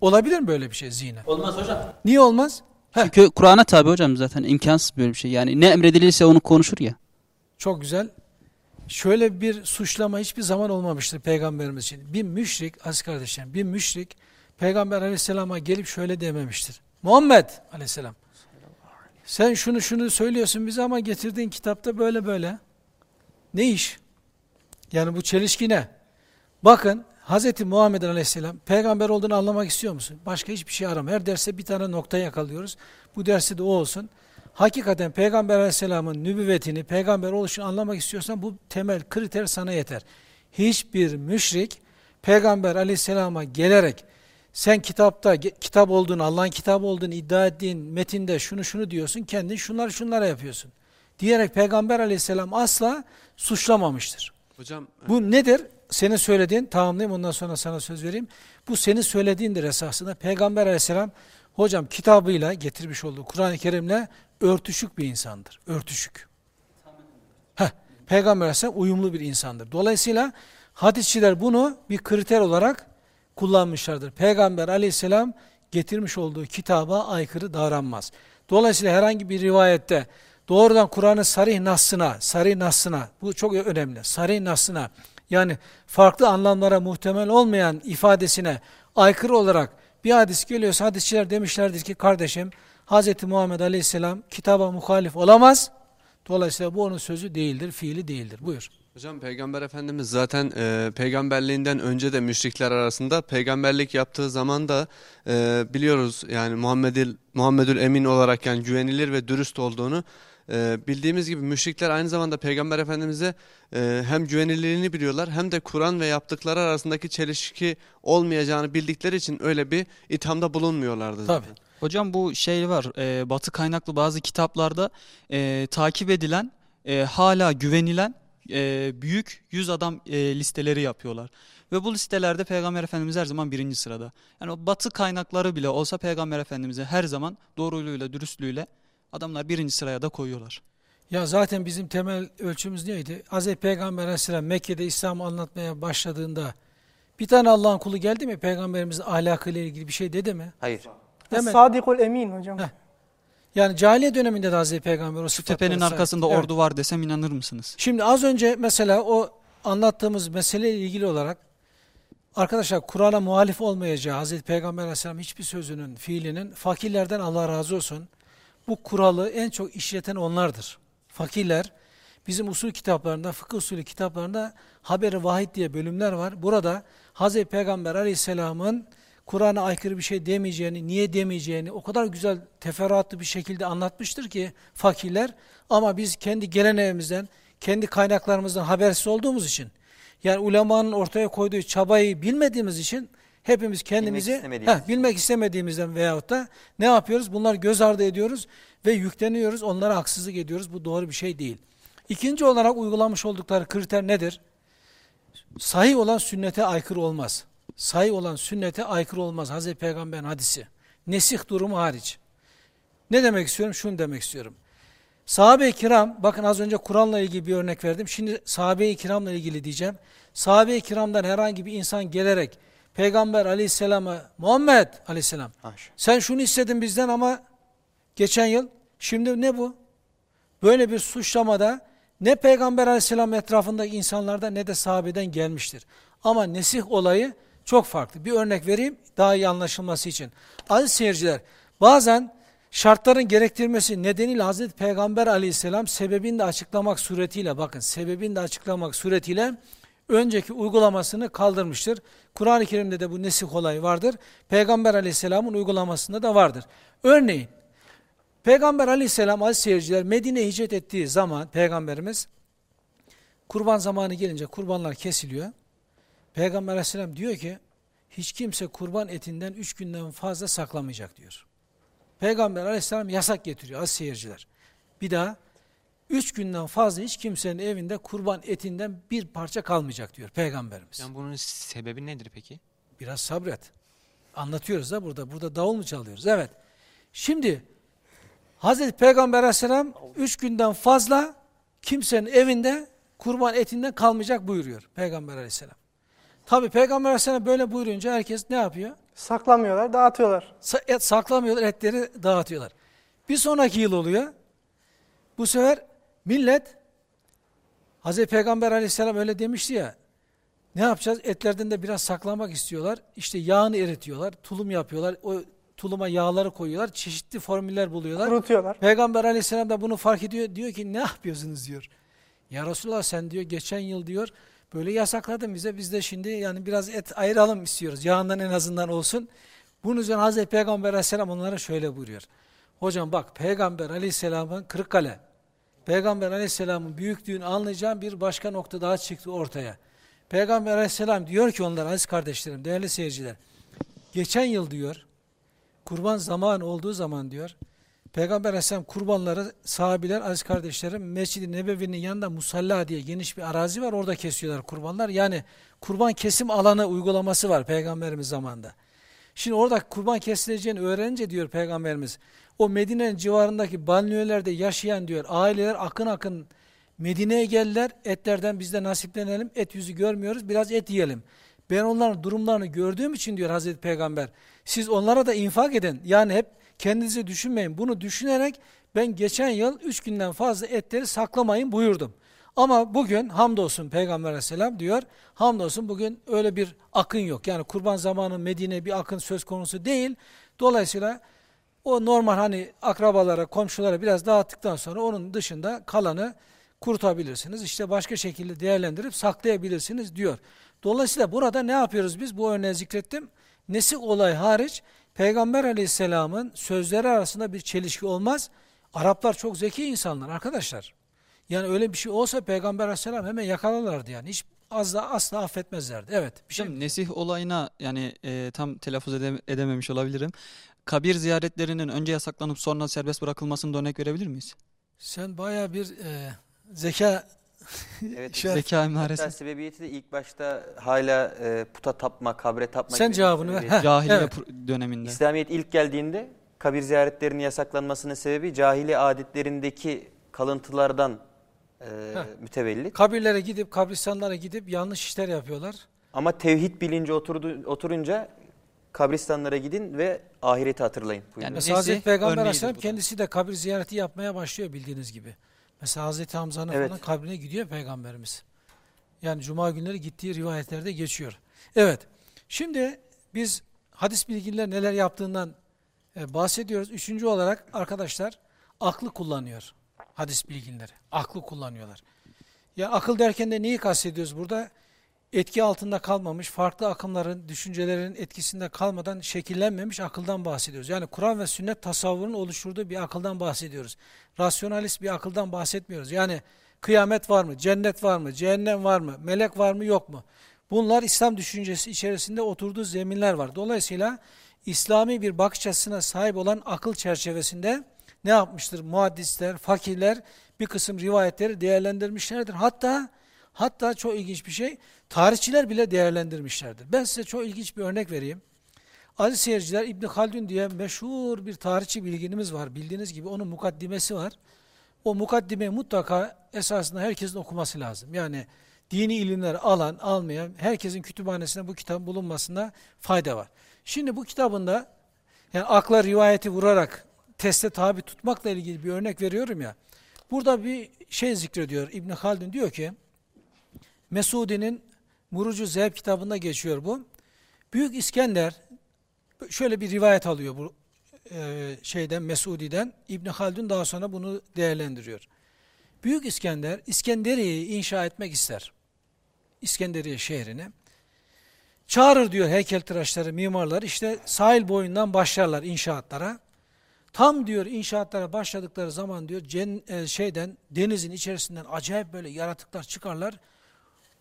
Olabilir mi böyle bir şey zihne?
Olmaz hocam.
Niye olmaz? Heh.
Çünkü Kur'an'a tabi hocam zaten imkansız böyle bir şey. Yani ne emredilirse onu konuşur ya.
Çok güzel. Şöyle bir suçlama hiçbir zaman olmamıştır peygamberimiz için. Bir müşrik, aziz kardeşlerim, bir müşrik peygamber aleyhisselama gelip şöyle dememiştir. Muhammed aleyhisselam sen şunu şunu söylüyorsun bize ama getirdiğin kitapta böyle böyle. Ne iş? Yani bu çelişki ne? Bakın Hz. Muhammed Aleyhisselam peygamber olduğunu anlamak istiyor musun? Başka hiçbir şey arama. Her derste bir tane nokta yakalıyoruz. Bu dersi de o olsun. Hakikaten Peygamber Aleyhisselam'ın nübüvvetini, peygamber oluşunu anlamak istiyorsan bu temel kriter sana yeter. Hiçbir müşrik Peygamber Aleyhisselam'a gelerek sen kitapta kitap olduğunu, Allah'ın kitabı olduğunu iddia ettiğin metinde şunu şunu diyorsun, kendin şunları şunlara yapıyorsun. Diyerek Peygamber Aleyhisselam asla suçlamamıştır.
Hocam
Bu nedir? Senin söylediğin, tamamlayayım ondan sonra sana söz vereyim. Bu senin söylediğindir esasında. Peygamber aleyhisselam, hocam kitabıyla getirmiş olduğu Kur'an-ı Kerim'le örtüşük bir insandır. Örtüşük. Heh, Peygamber aleyhisselam uyumlu bir insandır. Dolayısıyla hadisçiler bunu bir kriter olarak kullanmışlardır. Peygamber aleyhisselam getirmiş olduğu kitaba aykırı davranmaz. Dolayısıyla herhangi bir rivayette doğrudan Kur'an'ın sarih nasına, sarih nasına, bu çok önemli, sarih nasına, yani farklı anlamlara muhtemel olmayan ifadesine aykırı olarak bir hadis geliyorsa hadisçiler demişlerdir ki kardeşim Hz. Muhammed Aleyhisselam kitaba muhalif olamaz. Dolayısıyla bu onun sözü değildir, fiili değildir. Buyur.
hocam Peygamber Efendimiz zaten e, peygamberliğinden önce de müşrikler arasında peygamberlik yaptığı zaman da e, biliyoruz yani Muhammedül Muhammedül Emin olarak yani güvenilir ve dürüst olduğunu e, bildiğimiz gibi müşrikler aynı zamanda Peygamber Efendimiz'e e, hem güvenilirliğini biliyorlar hem de Kur'an ve yaptıkları arasındaki çelişki olmayacağını bildikleri için öyle bir ithamda bulunmuyorlardı.
Tabii.
zaten.
Hocam bu şey var e, batı kaynaklı bazı kitaplarda e, takip edilen e, hala güvenilen e, büyük yüz adam e, listeleri yapıyorlar. Ve bu listelerde Peygamber Efendimiz her zaman birinci sırada. Yani o batı kaynakları bile olsa Peygamber Efendimiz'i her zaman doğruluğuyla, dürüstlüğüyle adamlar birinci sıraya da koyuyorlar.
Ya zaten bizim temel ölçümüz neydi? Hz. Peygamber Aleyhisselam Mekke'de İslam'ı anlatmaya başladığında bir tane Allah'ın kulu geldi mi Peygamberimizin ahlakıyla ilgili bir şey dedi mi?
Hayır.
Hemen.
Sadikul emin hocam.
Heh. Yani cahiliye döneminde de Hz. Peygamber o
tepenin
sahip.
arkasında
Evet.
ordu var desem inanır mısınız?
Şimdi az önce mesela o anlattığımız meseleyle ilgili olarak arkadaşlar Kur'an'a muhalif olmayacağı Hazreti Peygamber Aleyhisselam hiçbir sözünün, fiilinin fakirlerden Allah razı olsun. Bu kuralı en çok işleten onlardır. Fakirler bizim usul kitaplarında, fıkıh usulü kitaplarında Haber-i Vahid diye bölümler var. Burada Hazreti Peygamber Aleyhisselam'ın Kur'an'a aykırı bir şey demeyeceğini, niye demeyeceğini o kadar güzel teferruatlı bir şekilde anlatmıştır ki fakirler. Ama biz kendi geleneğimizden, kendi kaynaklarımızdan habersiz olduğumuz için, yani ulemanın ortaya koyduğu çabayı bilmediğimiz için hepimiz kendimizi
istemediğimiz.
heh, bilmek istemediğimizden veyahut da ne yapıyoruz? Bunlar göz ardı ediyoruz ve yükleniyoruz, onlara haksızlık ediyoruz. Bu doğru bir şey değil. İkinci olarak uygulamış oldukları kriter nedir? Sahih olan sünnete aykırı olmaz. Sahih olan sünnete aykırı olmaz. Hazreti Peygamber'in hadisi. Nesih durumu hariç. Ne demek istiyorum? Şunu demek istiyorum. Sahabe-i kiram, bakın az önce Kur'an'la ilgili bir örnek verdim. Şimdi sahabe-i kiramla ilgili diyeceğim. Sahabe-i kiramdan herhangi bir insan gelerek Peygamber aleyhisselama, Muhammed aleyhisselam,
Haşa.
sen şunu istedin bizden ama geçen yıl, şimdi ne bu? Böyle bir suçlamada ne Peygamber aleyhisselam etrafındaki insanlarda ne de sahabeden gelmiştir. Ama nesih olayı çok farklı. Bir örnek vereyim daha iyi anlaşılması için. Aziz seyirciler, bazen şartların gerektirmesi nedeniyle Hazreti Peygamber aleyhisselam sebebini de açıklamak suretiyle, bakın sebebini de açıklamak suretiyle önceki uygulamasını kaldırmıştır. Kur'an-ı Kerim'de de bu nesih olayı vardır. Peygamber aleyhisselamın uygulamasında da vardır. Örneğin Peygamber aleyhisselam aziz seyirciler Medine hicret ettiği zaman Peygamberimiz kurban zamanı gelince kurbanlar kesiliyor. Peygamber aleyhisselam diyor ki hiç kimse kurban etinden üç günden fazla saklamayacak diyor. Peygamber aleyhisselam yasak getiriyor az seyirciler. Bir daha üç günden fazla hiç kimsenin evinde kurban etinden bir parça kalmayacak diyor Peygamberimiz.
Yani bunun sebebi nedir peki?
Biraz sabret. Anlatıyoruz da burada. Burada davul mu çalıyoruz? Evet. Şimdi Hazreti Peygamber aleyhisselam üç günden fazla kimsenin evinde kurban etinden kalmayacak buyuruyor Peygamber aleyhisselam. Tabi Peygamber aleyhisselam böyle buyurunca herkes ne yapıyor?
Saklamıyorlar, dağıtıyorlar.
Sa- et saklamıyorlar, etleri dağıtıyorlar. Bir sonraki yıl oluyor. Bu sefer millet Hazreti Peygamber aleyhisselam öyle demişti ya. Ne yapacağız? Etlerden de biraz saklamak istiyorlar. İşte yağını eritiyorlar, tulum yapıyorlar. O tuluma yağları koyuyorlar. Çeşitli formüller buluyorlar.
Kurutuyorlar.
Peygamber aleyhisselam da bunu fark ediyor. Diyor ki ne yapıyorsunuz diyor. Ya Resulallah sen diyor geçen yıl diyor böyle yasakladın bize. Biz de şimdi yani biraz et ayıralım istiyoruz. Yağından en azından olsun. Bunun üzerine Hazreti Peygamber aleyhisselam onlara şöyle buyuruyor. Hocam bak Peygamber aleyhisselamın Kırıkkale. Peygamber aleyhisselamın büyüklüğünü anlayacağım bir başka nokta daha çıktı ortaya. Peygamber aleyhisselam diyor ki onlara aziz kardeşlerim, değerli seyirciler. Geçen yıl diyor, kurban zamanı olduğu zaman diyor, Peygamber aleyhisselam kurbanları sahabiler, aziz kardeşlerim, Mescid-i Nebevi'nin yanında musalla diye geniş bir arazi var, orada kesiyorlar kurbanlar. Yani kurban kesim alanı uygulaması var Peygamberimiz zamanında. Şimdi orada kurban kesileceğini öğrenince diyor Peygamberimiz, o Medine'nin civarındaki banliyölerde yaşayan diyor aileler akın akın Medine'ye geldiler. Etlerden biz de nasiplenelim. Et yüzü görmüyoruz. Biraz et yiyelim. Ben onların durumlarını gördüğüm için diyor Hazreti Peygamber. Siz onlara da infak edin. Yani hep kendinizi düşünmeyin. Bunu düşünerek ben geçen yıl üç günden fazla etleri saklamayın buyurdum. Ama bugün hamdolsun Peygamber aleyhisselam diyor. Hamdolsun bugün öyle bir akın yok. Yani kurban zamanı Medine bir akın söz konusu değil. Dolayısıyla o normal hani akrabalara, komşulara biraz dağıttıktan sonra onun dışında kalanı kurtabilirsiniz. İşte başka şekilde değerlendirip saklayabilirsiniz diyor. Dolayısıyla burada ne yapıyoruz biz? Bu örneği zikrettim. Nesih olay hariç Peygamber aleyhisselamın sözleri arasında bir çelişki olmaz. Araplar çok zeki insanlar arkadaşlar. Yani öyle bir şey olsa Peygamber aleyhisselam hemen yakalarlardı yani. Hiç az da asla affetmezlerdi. Evet. Bir şey
Hocam nesih olayına yani e, tam telaffuz edem- edememiş olabilirim. Kabir ziyaretlerinin önce yasaklanıp sonra serbest bırakılmasını da örnek verebilir miyiz?
Sen baya bir e, zeka
Evet. *laughs*
Zeka emaresi.
Hatta sebebiyeti de ilk başta hala e, puta tapma, kabre tapma
Sen
gibi
cevabını ver. Heh,
Cahiliye
evet.
döneminde.
İslamiyet ilk geldiğinde kabir ziyaretlerinin yasaklanmasının sebebi cahili adetlerindeki kalıntılardan e, mütevellit.
kabirlere gidip kabristanlara gidip yanlış işler yapıyorlar.
Ama tevhid bilinci oturdu, oturunca kabristanlara gidin ve ahireti hatırlayın.
Yani
Mesela
Nesih
Hazreti Peygamber Aleyhisselam kendisi de kabir ziyareti yapmaya başlıyor bildiğiniz gibi. Mesela Hazreti Hamza'nın
Evet.
falan kabrine gidiyor Peygamberimiz. Yani Cuma günleri gittiği rivayetlerde geçiyor. Evet. Şimdi biz hadis bilginler neler yaptığından e, bahsediyoruz. Üçüncü olarak arkadaşlar aklı kullanıyor hadis bilginleri. Aklı kullanıyorlar. Ya akıl derken de neyi kastediyoruz burada? Etki altında kalmamış, farklı akımların, düşüncelerin etkisinde kalmadan şekillenmemiş akıldan bahsediyoruz. Yani Kur'an ve sünnet tasavvurun oluşturduğu bir akıldan bahsediyoruz. Rasyonalist bir akıldan bahsetmiyoruz. Yani kıyamet var mı, cennet var mı, cehennem var mı, melek var mı, yok mu? Bunlar İslam düşüncesi içerisinde oturduğu zeminler var. Dolayısıyla İslami bir bakış açısına sahip olan akıl çerçevesinde ne yapmıştır? Muhaddisler, fakirler bir kısım rivayetleri değerlendirmişlerdir. Hatta hatta çok ilginç bir şey, tarihçiler bile değerlendirmişlerdir. Ben size çok ilginç bir örnek vereyim. Aziz seyirciler İbn Haldun diye meşhur bir tarihçi bilginimiz var. Bildiğiniz gibi onun mukaddimesi var. O mukaddimeyi mutlaka esasında herkesin okuması lazım. Yani dini ilimleri alan, almayan herkesin kütüphanesinde bu kitabın bulunmasında fayda var. Şimdi bu kitabında yani akla rivayeti vurarak teste tabi tutmakla ilgili bir örnek veriyorum ya. Burada bir şey zikrediyor İbn Haldun diyor ki Mesudi'nin Murucu Zehb kitabında geçiyor bu. Büyük İskender şöyle bir rivayet alıyor bu e, şeyden Mesudi'den. İbn Haldun daha sonra bunu değerlendiriyor. Büyük İskender İskenderiye'yi inşa etmek ister. İskenderiye şehrine. Çağırır diyor heykeltıraşları, mimarları işte sahil boyundan başlarlar inşaatlara. Tam diyor inşaatlara başladıkları zaman diyor cen, e, şeyden denizin içerisinden acayip böyle yaratıklar çıkarlar.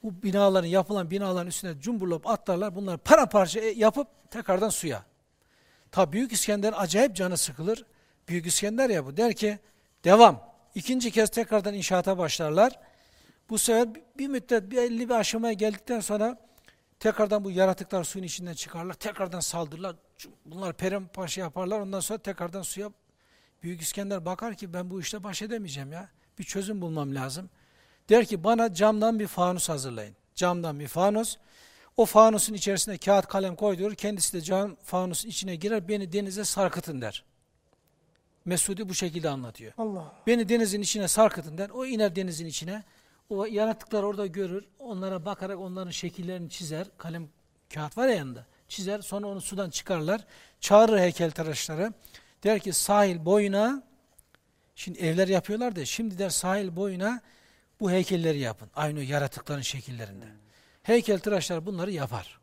Bu binaların yapılan binaların üstüne cumburlop atlarlar. Bunları paramparça e, yapıp tekrardan suya. Ta Büyük İskender acayip canı sıkılır. Büyük İskender ya bu der ki devam. İkinci kez tekrardan inşaata başlarlar. Bu sefer bir müddet belli bir aşamaya geldikten sonra tekrardan bu yaratıklar suyun içinden çıkarlar. Tekrardan saldırırlar. Bunlar paramparça yaparlar. Ondan sonra tekrardan suya Büyük İskender bakar ki ben bu işte baş edemeyeceğim ya. Bir çözüm bulmam lazım. Der ki bana camdan bir fanus hazırlayın. Camdan bir fanus. O fanusun içerisine kağıt kalem koyuyor. Kendisi de cam fanusun içine girer. Beni denize sarkıtın der. Mesudi bu şekilde anlatıyor.
Allah.
Beni denizin içine sarkıtın der. O iner denizin içine. O yaratıklar orada görür. Onlara bakarak onların şekillerini çizer. Kalem kağıt var ya yanında. Çizer. Sonra onu sudan çıkarlar. Çağırır heykeltıraşları. Der ki sahil boyuna şimdi evler yapıyorlar da şimdi der sahil boyuna bu heykelleri yapın. Aynı o yaratıkların şekillerinde. Heykeltıraşlar bunları yapar.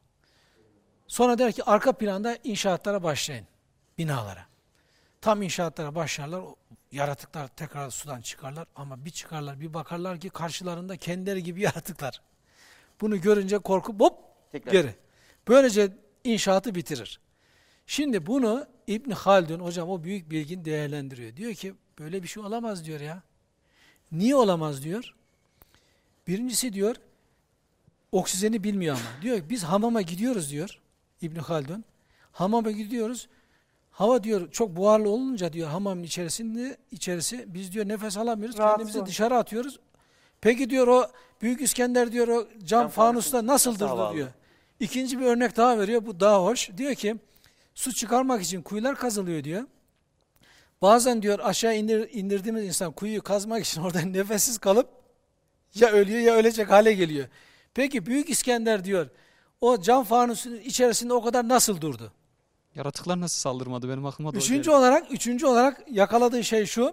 Sonra der ki arka planda inşaatlara başlayın. Binalara. Tam inşaatlara başlarlar. o Yaratıklar tekrar sudan çıkarlar ama bir çıkarlar bir bakarlar ki karşılarında kendileri gibi *laughs* yaratıklar. Bunu görünce korkup hop
Tekrar.
geri. Böylece inşaatı bitirir. Şimdi bunu İbn Haldun hocam o büyük bilgin değerlendiriyor. Diyor ki böyle bir şey olamaz diyor ya. Niye olamaz diyor. Birincisi diyor oksijeni bilmiyor ama. Diyor biz hamama gidiyoruz diyor İbn Haldun. Hamama gidiyoruz. Hava diyor çok buharlı olunca diyor hamamın içerisinde içerisi biz diyor nefes alamıyoruz.
Rahatsız
Kendimizi
oluyor.
dışarı atıyoruz. Peki diyor o Büyük İskender diyor o cam
Cam
fanusta nasıldır
nasıl
diyor. İkinci bir örnek daha veriyor. Bu daha hoş. Diyor ki su çıkarmak için kuyular kazılıyor diyor. Bazen diyor aşağı indir, indirdiğimiz insan kuyuyu kazmak için *laughs* orada nefessiz kalıp ya ölüyor ya ölecek hale geliyor. Peki Büyük İskender diyor o cam fanusun içerisinde o kadar nasıl durdu?
Yaratıklar nasıl saldırmadı benim aklıma da
Üçüncü olarak, üçüncü olarak yakaladığı şey şu.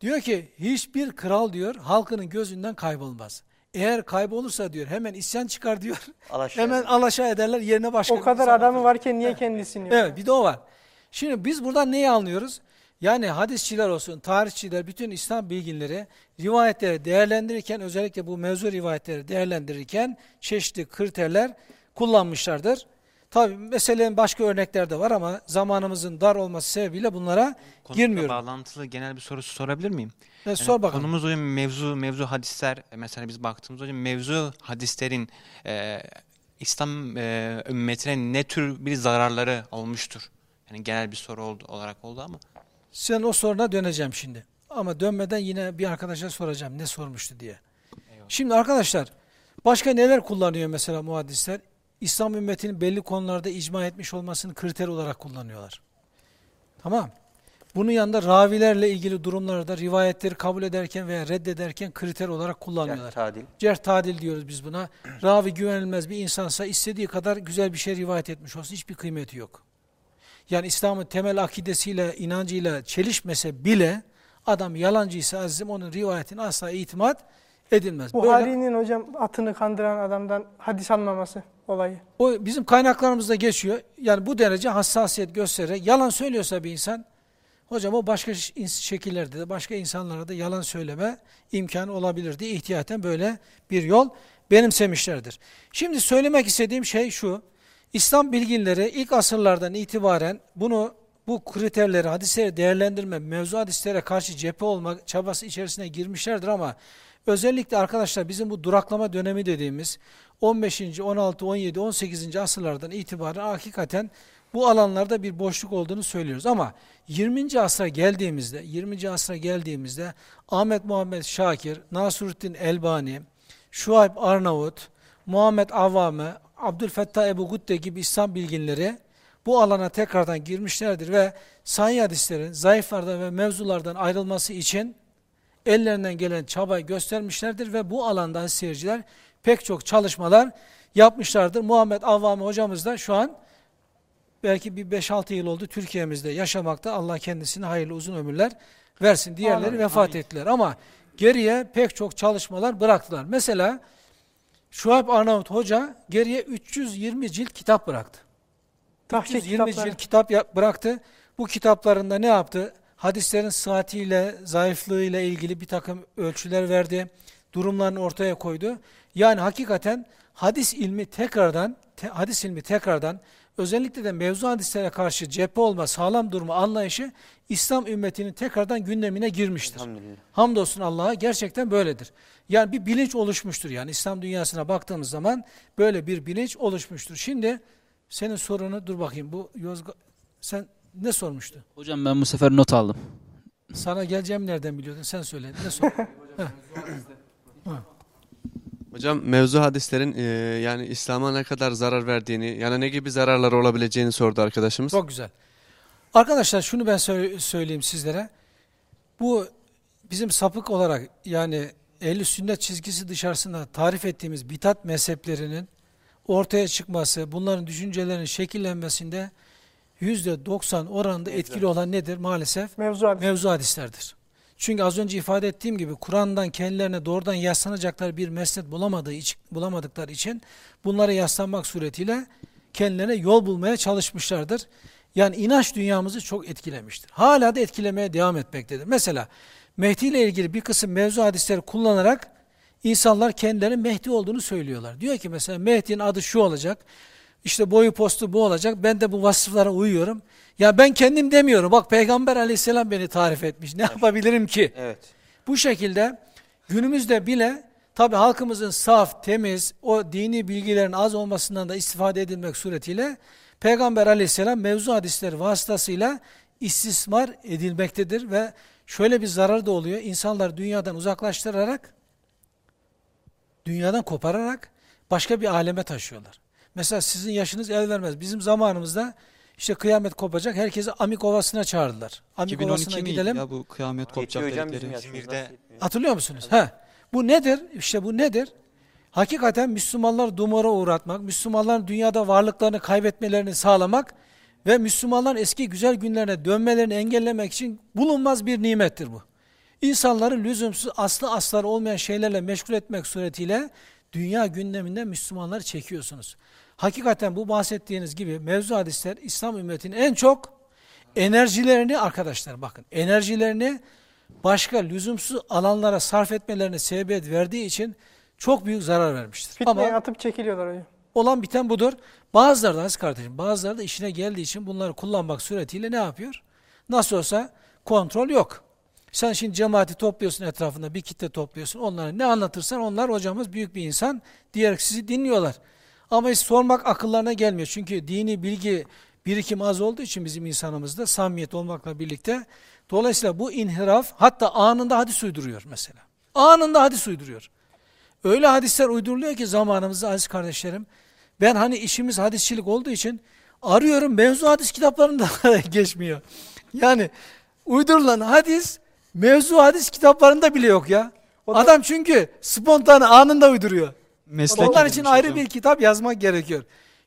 Diyor ki hiçbir kral diyor halkının gözünden kaybolmaz. Eğer kaybolursa diyor hemen isyan çıkar diyor.
Alaşağı. *laughs*
Hemen alaşağı ederler yerine başka
O kadar adamı varken niye kendisini?
Evet bir de o var. Şimdi biz buradan neyi anlıyoruz? Yani hadisçiler olsun, tarihçiler, bütün İslam bilginleri rivayetleri değerlendirirken özellikle bu mevzu rivayetleri değerlendirirken çeşitli kriterler kullanmışlardır. Tabi meselenin başka örnekler de var ama zamanımızın dar olması sebebiyle bunlara
Konuyla
girmiyorum.
bağlantılı genel bir soru sorabilir miyim?
E,
Yani
sor bakalım.
Konumuz hocam mevzu mevzu hadisler e, mesela biz baktığımız hocam mevzu hadislerin e, İslam e, ümmetine ne tür bir zararları olmuştur? Yani genel bir soru oldu, olarak oldu ama.
Sen o soruna döneceğim şimdi. Ama dönmeden yine bir arkadaşa soracağım ne sormuştu diye.
Eyvallah.
Şimdi arkadaşlar başka neler kullanıyor mesela muhaddisler? İslam ümmetinin belli konularda icma etmiş olmasını kriter olarak kullanıyorlar. Tamam. Bunun yanında ravilerle ilgili durumlarda rivayetleri kabul ederken veya reddederken kriter olarak kullanıyorlar.
Yani tadil.
Cerh tadil diyoruz biz buna. Ravi güvenilmez bir insansa istediği kadar güzel bir şey rivayet etmiş olsun hiçbir kıymeti yok. Yani İslam'ın temel akidesiyle, inancıyla çelişmese bile adam yalancıysa azizim onun rivayetine asla itimat edilmez. Böyle,
Buhari'nin hocam atını kandıran adamdan hadis almaması olayı.
o bizim kaynaklarımızda geçiyor. Yani bu derece hassasiyet göstererek yalan söylüyorsa bir insan hocam o başka şekillerde de başka insanlara da yalan söyleme imkanı olabilir diye ihtiyaten böyle bir yol benimsemişlerdir. Şimdi söylemek istediğim şey şu. İslam bilginleri ilk asırlardan itibaren bunu bu kriterleri, hadisleri değerlendirme, mevzu hadislere karşı cephe olma çabası içerisine girmişlerdir ama özellikle arkadaşlar bizim bu duraklama dönemi dediğimiz 15. 16, 17, 18. asırlardan itibaren hakikaten bu alanlarda bir boşluk olduğunu söylüyoruz. Ama 20. asra geldiğimizde, 20. asra geldiğimizde Ahmet Muhammed Şakir, Nasruddin Elbani, Şuayb Arnavut, Muhammed Avame, Abdülfettah Ebu Gutte gibi İslam bilginleri bu alana tekrardan girmişlerdir ve sahih hadislerin zayıflardan ve mevzulardan ayrılması için ellerinden gelen çabayı göstermişlerdir ve bu alanda seyirciler pek çok çalışmalar yapmışlardır. Muhammed Avvami hocamız da şu an belki bir 5-6 yıl oldu Türkiye'mizde yaşamakta. Allah kendisine hayırlı uzun ömürler versin. Diğerleri
Amin,
vefat ettiler ama geriye pek çok çalışmalar bıraktılar. Mesela Şuayb Arnavut Hoca geriye 320 cilt kitap bıraktı.
Tahşi
320
kitapları.
cilt kitap bıraktı. Bu kitaplarında ne yaptı? Hadislerin sıhhatiyle, zayıflığıyla ilgili bir takım ölçüler verdi. Durumlarını ortaya koydu. Yani hakikaten hadis ilmi tekrardan, te- hadis ilmi tekrardan özellikle de mevzu hadislere karşı cephe olma, sağlam durma anlayışı İslam ümmetinin tekrardan gündemine girmiştir.
Elhamdülillah.
Hamdolsun Allah'a gerçekten böyledir. Yani bir bilinç oluşmuştur yani İslam dünyasına baktığımız zaman böyle bir bilinç oluşmuştur. Şimdi senin sorunu dur bakayım bu Yozga sen ne sormuştu?
Hocam ben bu sefer not aldım.
Sana geleceğimi nereden biliyordun? Sen söyle. Ne sor? *laughs*
Hocam mevzu hadislerin e, yani İslam'a ne kadar zarar verdiğini yani ne gibi zararlar olabileceğini sordu arkadaşımız.
Çok güzel. Arkadaşlar şunu ben sö- söyleyeyim sizlere. Bu bizim sapık olarak yani ehli sünnet çizgisi dışarısında tarif ettiğimiz bitat mezheplerinin ortaya çıkması, bunların düşüncelerinin şekillenmesinde %90 oranında etkili olan nedir maalesef?
Mevzu hadis.
Mevzu hadislerdir. Çünkü az önce ifade ettiğim gibi Kur'an'dan kendilerine doğrudan yaslanacakları bir mesnet bulamadığı için, bulamadıkları için bunlara yaslanmak suretiyle kendilerine yol bulmaya çalışmışlardır. Yani inanç dünyamızı çok etkilemiştir. Hala da etkilemeye devam etmektedir. Mesela Mehdi ile ilgili bir kısım mevzu hadisleri kullanarak insanlar kendilerinin Mehdi olduğunu söylüyorlar. Diyor ki mesela Mehdi'nin adı şu olacak, işte boyu postu bu olacak, ben de bu vasıflara uyuyorum. Ya ben kendim demiyorum, bak Peygamber aleyhisselam beni tarif etmiş, ne yapabilirim ki?
Evet.
Bu şekilde günümüzde bile tabi halkımızın saf, temiz, o dini bilgilerin az olmasından da istifade edilmek suretiyle Peygamber aleyhisselam mevzu hadisleri vasıtasıyla istismar edilmektedir ve şöyle bir zarar da oluyor. İnsanlar dünyadan uzaklaştırarak, dünyadan kopararak başka bir aleme taşıyorlar. Mesela sizin yaşınız el vermez. Bizim zamanımızda işte kıyamet kopacak. Herkesi Amik Ovası'na çağırdılar. Amik Ovası'na
2012 miydi
gidelim.
ya bu kıyamet kopacak dedikleri?
İzmir'de
Hatırlıyor musunuz? He. Bu nedir? İşte bu nedir? Hakikaten Müslümanlar dumura uğratmak, Müslümanların dünyada varlıklarını kaybetmelerini sağlamak ve Müslümanların eski güzel günlerine dönmelerini engellemek için bulunmaz bir nimettir bu. İnsanları lüzumsuz aslı asları olmayan şeylerle meşgul etmek suretiyle dünya gündeminden Müslümanları çekiyorsunuz. Hakikaten bu bahsettiğiniz gibi mevzu hadisler İslam ümmetinin en çok enerjilerini arkadaşlar bakın enerjilerini başka lüzumsuz alanlara sarf etmelerine sebebiyet verdiği için çok büyük zarar vermiştir.
Fitneye
Ama
atıp çekiliyorlar hocam.
Olan biten budur. Bazıları da aziz kardeşim, bazıları da işine geldiği için bunları kullanmak suretiyle ne yapıyor? Nasıl olsa kontrol yok. Sen şimdi cemaati topluyorsun etrafında, bir kitle topluyorsun. Onlara ne anlatırsan onlar hocamız büyük bir insan diyerek sizi dinliyorlar. Ama hiç sormak akıllarına gelmiyor. Çünkü dini bilgi birikim az olduğu için bizim insanımızda samimiyet olmakla birlikte. Dolayısıyla bu inhiraf hatta anında hadis uyduruyor mesela. Anında hadis uyduruyor. Öyle hadisler uyduruluyor ki zamanımızda aziz kardeşlerim. Ben hani işimiz hadisçilik olduğu için arıyorum mevzu hadis kitaplarında *laughs* geçmiyor. Yani uydurulan hadis mevzu hadis kitaplarında bile yok ya.
Da-
Adam çünkü spontane anında uyduruyor.
Meslek
Onlar için ayrı
hocam.
bir kitap yazmak gerekiyor.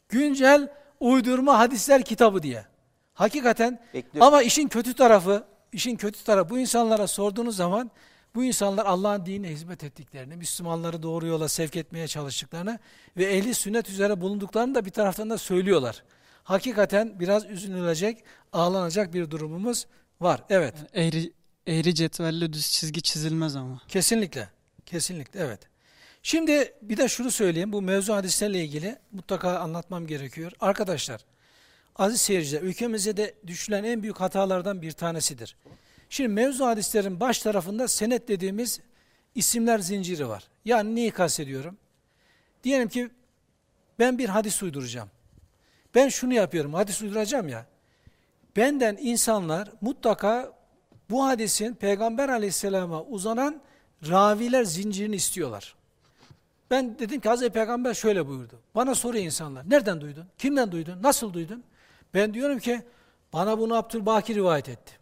Güncel uydurma hadisler kitabı diye. Hakikaten
Bekliyorum.
ama işin kötü tarafı, işin kötü tarafı bu insanlara sorduğunuz zaman bu insanlar Allah'ın dinine hizmet ettiklerini, Müslümanları doğru yola sevk etmeye çalıştıklarını ve ehli sünnet üzere bulunduklarını da bir taraftan da söylüyorlar. Hakikaten biraz üzülülecek, ağlanacak bir durumumuz var. Evet,
Eğri, eğri cetvelle düz çizgi çizilmez ama.
kesinlikle. Kesinlikle, evet. Şimdi bir de şunu söyleyeyim, bu mevzu hadislerle ilgili mutlaka anlatmam gerekiyor. Arkadaşlar, aziz seyirciler, ülkemizde de düşülen en büyük hatalardan bir tanesidir. Şimdi mevzu hadislerin baş tarafında senet dediğimiz isimler zinciri var. Yani neyi kastediyorum? Diyelim ki ben bir hadis uyduracağım. Ben şunu yapıyorum, hadis uyduracağım ya. Benden insanlar mutlaka bu hadisin Peygamber aleyhisselama uzanan raviler zincirini istiyorlar. Ben dedim ki Hazreti Peygamber şöyle buyurdu. Bana soruyor insanlar. Nereden duydun? Kimden duydun? Nasıl duydun? Ben diyorum ki bana bunu Abdülbaki rivayet etti.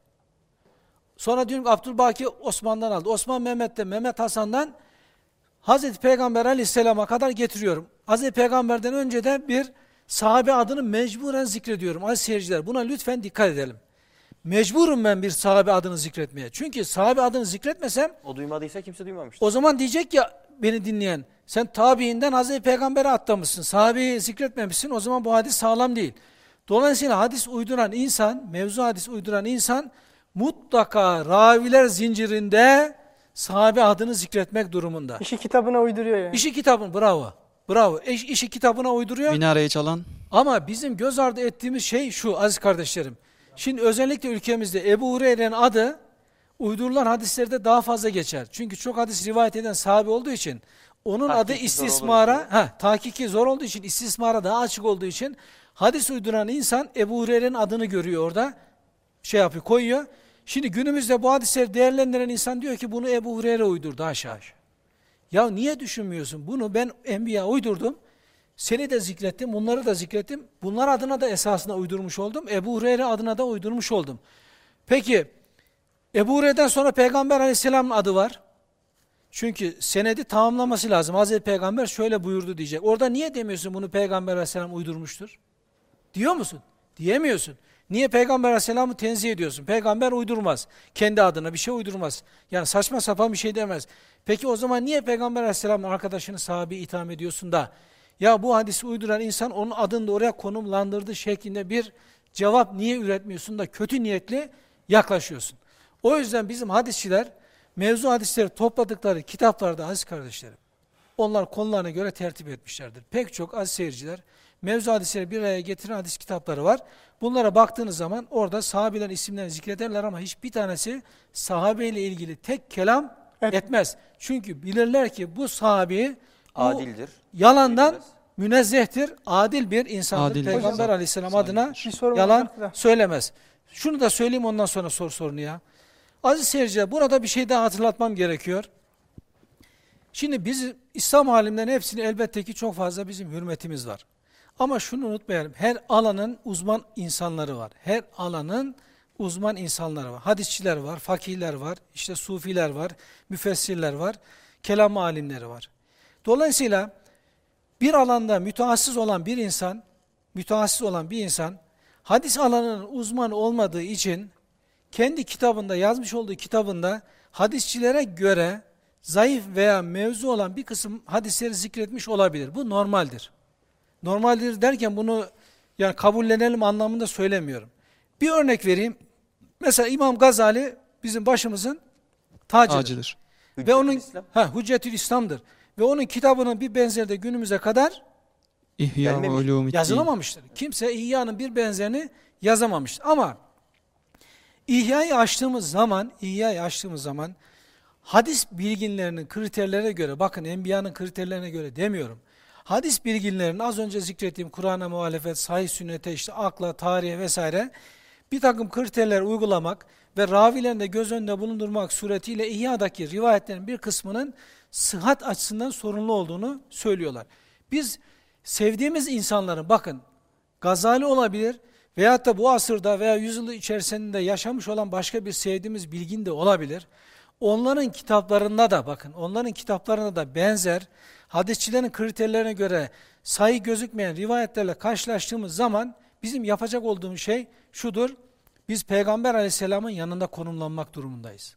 Sonra diyorum ki Abdülbaki Osman'dan aldı. Osman Mehmet'ten, Mehmet Hasan'dan Hazreti Peygamber aleyhisselama kadar getiriyorum. Hazreti Peygamber'den önce de bir sahabe adını mecburen zikrediyorum. Aziz seyirciler buna lütfen dikkat edelim. Mecburum ben bir sahabe adını zikretmeye. Çünkü sahabe adını zikretmesem
O duymadıysa kimse duymamıştır.
o zaman diyecek ya beni dinleyen Sen tabiinden Hazreti Peygamber'e atlamışsın. Sahabeyi zikretmemişsin. O zaman bu hadis sağlam değil. Dolayısıyla hadis uyduran insan, mevzu hadis uyduran insan mutlaka raviler zincirinde sahabe adını zikretmek durumunda.
İşi kitabına uyduruyor yani.
İşi kitabın bravo. Bravo. İş, işi kitabına uyduruyor.
Minareyi çalan
Ama bizim göz ardı ettiğimiz şey şu aziz kardeşlerim. Şimdi özellikle ülkemizde Ebu Hureyre'nin adı uydurulan hadislerde daha fazla geçer. Çünkü çok hadis rivayet eden sahabe olduğu için onun
Tahkiki
adı istismara, ha, tahkiki zor olduğu için, istismara daha açık olduğu için hadis uyduran insan Ebu Hureyre'nin adını görüyor orada. Şey yapıyor, koyuyor. Şimdi günümüzde bu hadisleri değerlendiren insan diyor ki bunu Ebu Hureyre uydurdu aşağı. Ya niye düşünmüyorsun? Bunu ben Enbiya uydurdum. Seni de zikrettim, bunları da zikrettim. Bunlar adına da esasına uydurmuş oldum. Ebu Hureyre adına da uydurmuş oldum. Peki, Ebu Hureyre'den sonra Peygamber aleyhisselamın adı var. Çünkü senedi tamamlaması lazım. Hazreti Peygamber şöyle buyurdu diyecek. Orada niye demiyorsun bunu Peygamber aleyhisselam uydurmuştur? Diyor musun? Diyemiyorsun. Niye Peygamber aleyhisselamı tenzih ediyorsun? Peygamber uydurmaz. Kendi adına bir şey uydurmaz. Yani saçma sapan bir şey demez. Peki o zaman niye Peygamber aleyhisselamın arkadaşını sahabe itham ediyorsun da ya bu hadisi uyduran insan onun adını da oraya konumlandırdı şeklinde bir cevap niye üretmiyorsun da kötü niyetli yaklaşıyorsun. O yüzden bizim hadisçiler mevzu hadisleri topladıkları kitaplarda aziz kardeşlerim onlar konularına göre tertip etmişlerdir. Pek çok aziz seyirciler mevzu hadisleri bir araya getiren hadis kitapları var. Bunlara baktığınız zaman orada sahabelerin isimlerini zikrederler ama hiçbir tanesi sahabeyle ilgili tek kelam
Et-
etmez. Çünkü bilirler ki bu sahabi bu
Adildir.
yalandan
Biliriz.
münezzehtir, adil bir insandır.
Adil bir
Peygamber
insan.
aleyhisselam adına yalan söylemez. Şunu da söyleyeyim ondan sonra sor sorunu ya. Aziz seyirciler burada bir şey daha hatırlatmam gerekiyor. Şimdi biz İslam alimlerinin hepsini elbette ki çok fazla bizim hürmetimiz var. Ama şunu unutmayalım. Her alanın uzman insanları var. Her alanın uzman insanları var. Hadisçiler var, fakihler var, işte sufiler var, müfessirler var, kelam alimleri var. Dolayısıyla bir alanda mütehassıs olan bir insan, mütehassıs olan bir insan hadis alanının uzmanı olmadığı için kendi kitabında yazmış olduğu kitabında hadisçilere göre zayıf veya mevzu olan bir kısım hadisleri zikretmiş olabilir. Bu normaldir. Normaldir derken bunu yani kabullenelim anlamında söylemiyorum. Bir örnek vereyim. Mesela İmam Gazali bizim başımızın tacıdır.
acıdır.
Ve onun
İslam.
ha Hüccetül İslam'dır. Ve onun kitabının bir benzeri de günümüze kadar
İhya
yazılamamıştır. Kimse İhya'nın bir benzerini yazamamıştır. Ama İhya'yı açtığımız zaman, İhya'yı açtığımız zaman hadis bilginlerinin kriterlerine göre, bakın Enbiya'nın kriterlerine göre demiyorum. Hadis bilginlerinin az önce zikrettiğim Kur'an'a muhalefet, sahih sünnete, işte akla, tarihe vesaire bir takım kriterler uygulamak ve ravilerini de göz önünde bulundurmak suretiyle İhya'daki rivayetlerin bir kısmının sıhhat açısından sorunlu olduğunu söylüyorlar. Biz sevdiğimiz insanların bakın Gazali olabilir veyahut da bu asırda veya yüzyıl içerisinde yaşamış olan başka bir sevdiğimiz bilgin de olabilir. Onların kitaplarında da bakın onların kitaplarında da benzer hadisçilerin kriterlerine göre sayı gözükmeyen rivayetlerle karşılaştığımız zaman bizim yapacak olduğumuz şey şudur. Biz Peygamber aleyhisselamın yanında konumlanmak durumundayız.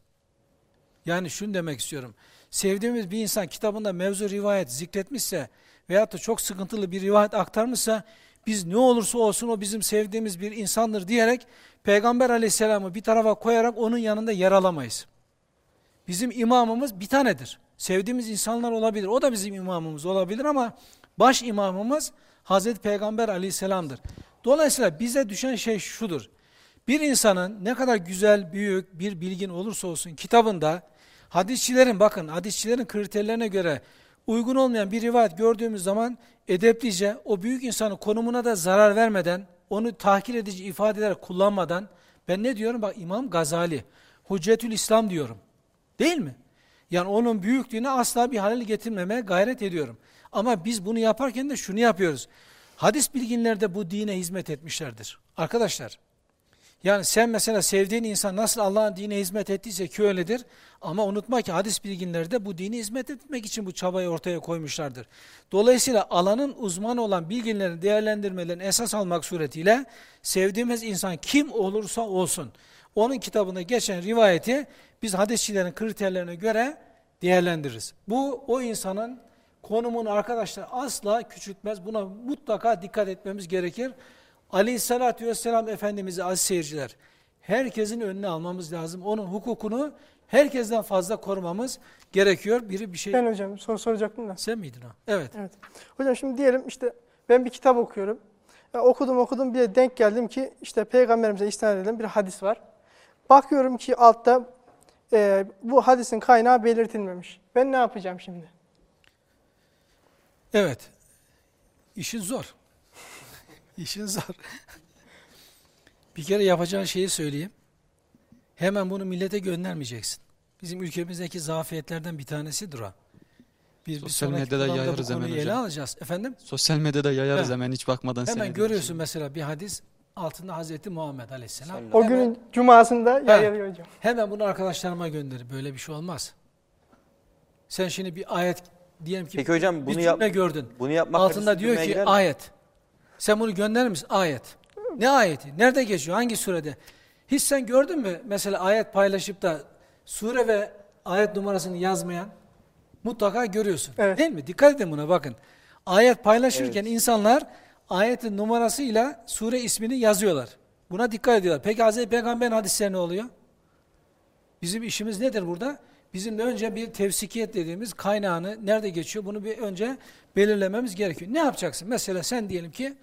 Yani şunu demek istiyorum. Sevdiğimiz bir insan kitabında mevzu rivayet zikretmişse veyahut da çok sıkıntılı bir rivayet aktarmışsa biz ne olursa olsun o bizim sevdiğimiz bir insandır diyerek Peygamber aleyhisselamı bir tarafa koyarak onun yanında yer alamayız. Bizim imamımız bir tanedir. Sevdiğimiz insanlar olabilir. O da bizim imamımız olabilir ama baş imamımız Hazreti Peygamber aleyhisselamdır. Dolayısıyla bize düşen şey şudur. Bir insanın ne kadar güzel, büyük bir bilgin olursa olsun kitabında hadisçilerin bakın hadisçilerin kriterlerine göre uygun olmayan bir rivayet gördüğümüz zaman edeplice o büyük insanın konumuna da zarar vermeden, onu tahkir edici ifadeler kullanmadan ben ne diyorum? Bak İmam Gazali, Hüccetül İslam diyorum. Değil mi? Yani onun büyüklüğüne asla bir halel getirmemeye gayret ediyorum. Ama biz bunu yaparken de şunu yapıyoruz. Hadis bilginler de bu dine hizmet etmişlerdir. Arkadaşlar, yani sen mesela sevdiğin insan nasıl Allah'ın dine hizmet ettiyse ki öyledir. Ama unutma ki hadis bilginleri de bu dini hizmet etmek için bu çabayı ortaya koymuşlardır. Dolayısıyla alanın uzmanı olan bilginlerin değerlendirmelerini esas almak suretiyle sevdiğimiz insan kim olursa olsun onun kitabında geçen rivayeti biz hadisçilerin kriterlerine göre değerlendiririz. Bu o insanın konumunu arkadaşlar asla küçültmez. Buna mutlaka dikkat etmemiz gerekir. Aleyhissalatü vesselam Efendimiz'i aziz seyirciler, herkesin önüne almamız lazım. Onun hukukunu herkesten fazla korumamız gerekiyor. Biri bir şey...
Ben hocam soru soracaktım da.
Sen miydin o? Evet.
Evet. Hocam şimdi diyelim işte ben bir kitap okuyorum. Ya okudum okudum bir de denk geldim ki işte peygamberimize istinad edilen bir hadis var. Bakıyorum ki altta e, bu hadisin kaynağı belirtilmemiş. Ben ne yapacağım şimdi?
Evet. İşin zor. *laughs* İşin zor. *laughs* bir kere yapacağın şeyi söyleyeyim. Hemen bunu millete göndermeyeceksin. Bizim ülkemizdeki zafiyetlerden bir tanesidir o. Biz bir
Sosyal medyada yayarız hemen
ele
hocam.
alacağız. Efendim?
Sosyal medyada yayarız
He.
hemen hiç bakmadan
Hemen görüyorsun mesela bir hadis altında Hazreti Muhammed Aleyhisselam.
O
Hemen-
günün cumasında yayılıyor hocam.
Hemen bunu arkadaşlarıma gönder. Böyle bir şey olmaz. Sen şimdi bir ayet diyelim ki
Peki hocam
bir
bunu
cümle
yap
gördün.
bunu yapmak
Altında diyor ki
mi?
ayet. Sen bunu gönderir misin? Ayet. Ne ayeti? Nerede geçiyor? Hangi surede? Hiç sen gördün mü mesela ayet paylaşıp da sure ve ayet numarasını yazmayan? Mutlaka görüyorsun.
Evet.
Değil mi? Dikkat edin buna bakın. Ayet paylaşırken insanlar ayetin numarasıyla sure ismini yazıyorlar. Buna dikkat ediyorlar. Peki Hazreti Peygamber'in hadisleri ne oluyor? Bizim işimiz nedir burada? Bizim de önce bir tevsikiyet dediğimiz kaynağını nerede geçiyor bunu bir önce belirlememiz gerekiyor. Ne yapacaksın? Mesela sen diyelim ki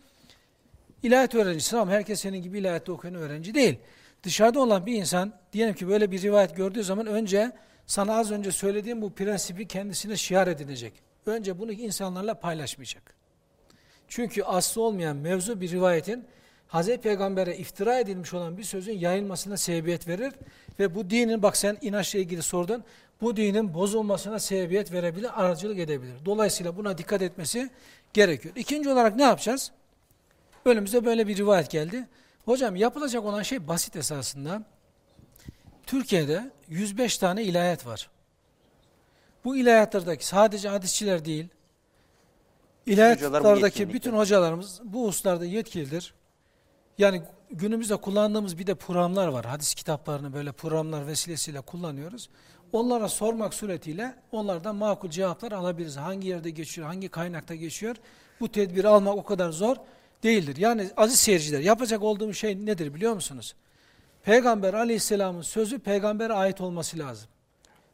ilahiyat öğrencisin ama herkes senin gibi ilahiyatta okuyan öğrenci değil. Dışarıda olan bir insan diyelim ki böyle bir rivayet gördüğü zaman önce sana az önce söylediğim bu prensibi kendisine şiar edinecek. Önce bunu insanlarla paylaşmayacak. Çünkü aslı olmayan mevzu bir rivayetin Hazreti Peygamber'e iftira edilmiş olan bir sözün yayılmasına sebebiyet verir ve bu dinin bak sen inançla ilgili sordun bu dinin bozulmasına sebebiyet verebilir, aracılık edebilir. Dolayısıyla buna dikkat etmesi gerekiyor. İkinci olarak ne yapacağız? Önümüze böyle bir rivayet geldi. Hocam yapılacak olan şey basit esasında. Türkiye'de 105 tane ilahiyat var. Bu ilahiyatlardaki sadece hadisçiler değil, ilahiyatlardaki bütün hocalarımız bu hususlarda yetkilidir. Yani günümüzde kullandığımız bir de programlar var. Hadis kitaplarını böyle programlar vesilesiyle kullanıyoruz. Onlara sormak suretiyle onlardan makul cevaplar alabiliriz. Hangi yerde geçiyor, hangi kaynakta geçiyor? Bu tedbiri almak o kadar zor değildir. Yani aziz seyirciler yapacak olduğum şey nedir biliyor musunuz? Peygamber aleyhisselamın sözü peygambere ait olması lazım.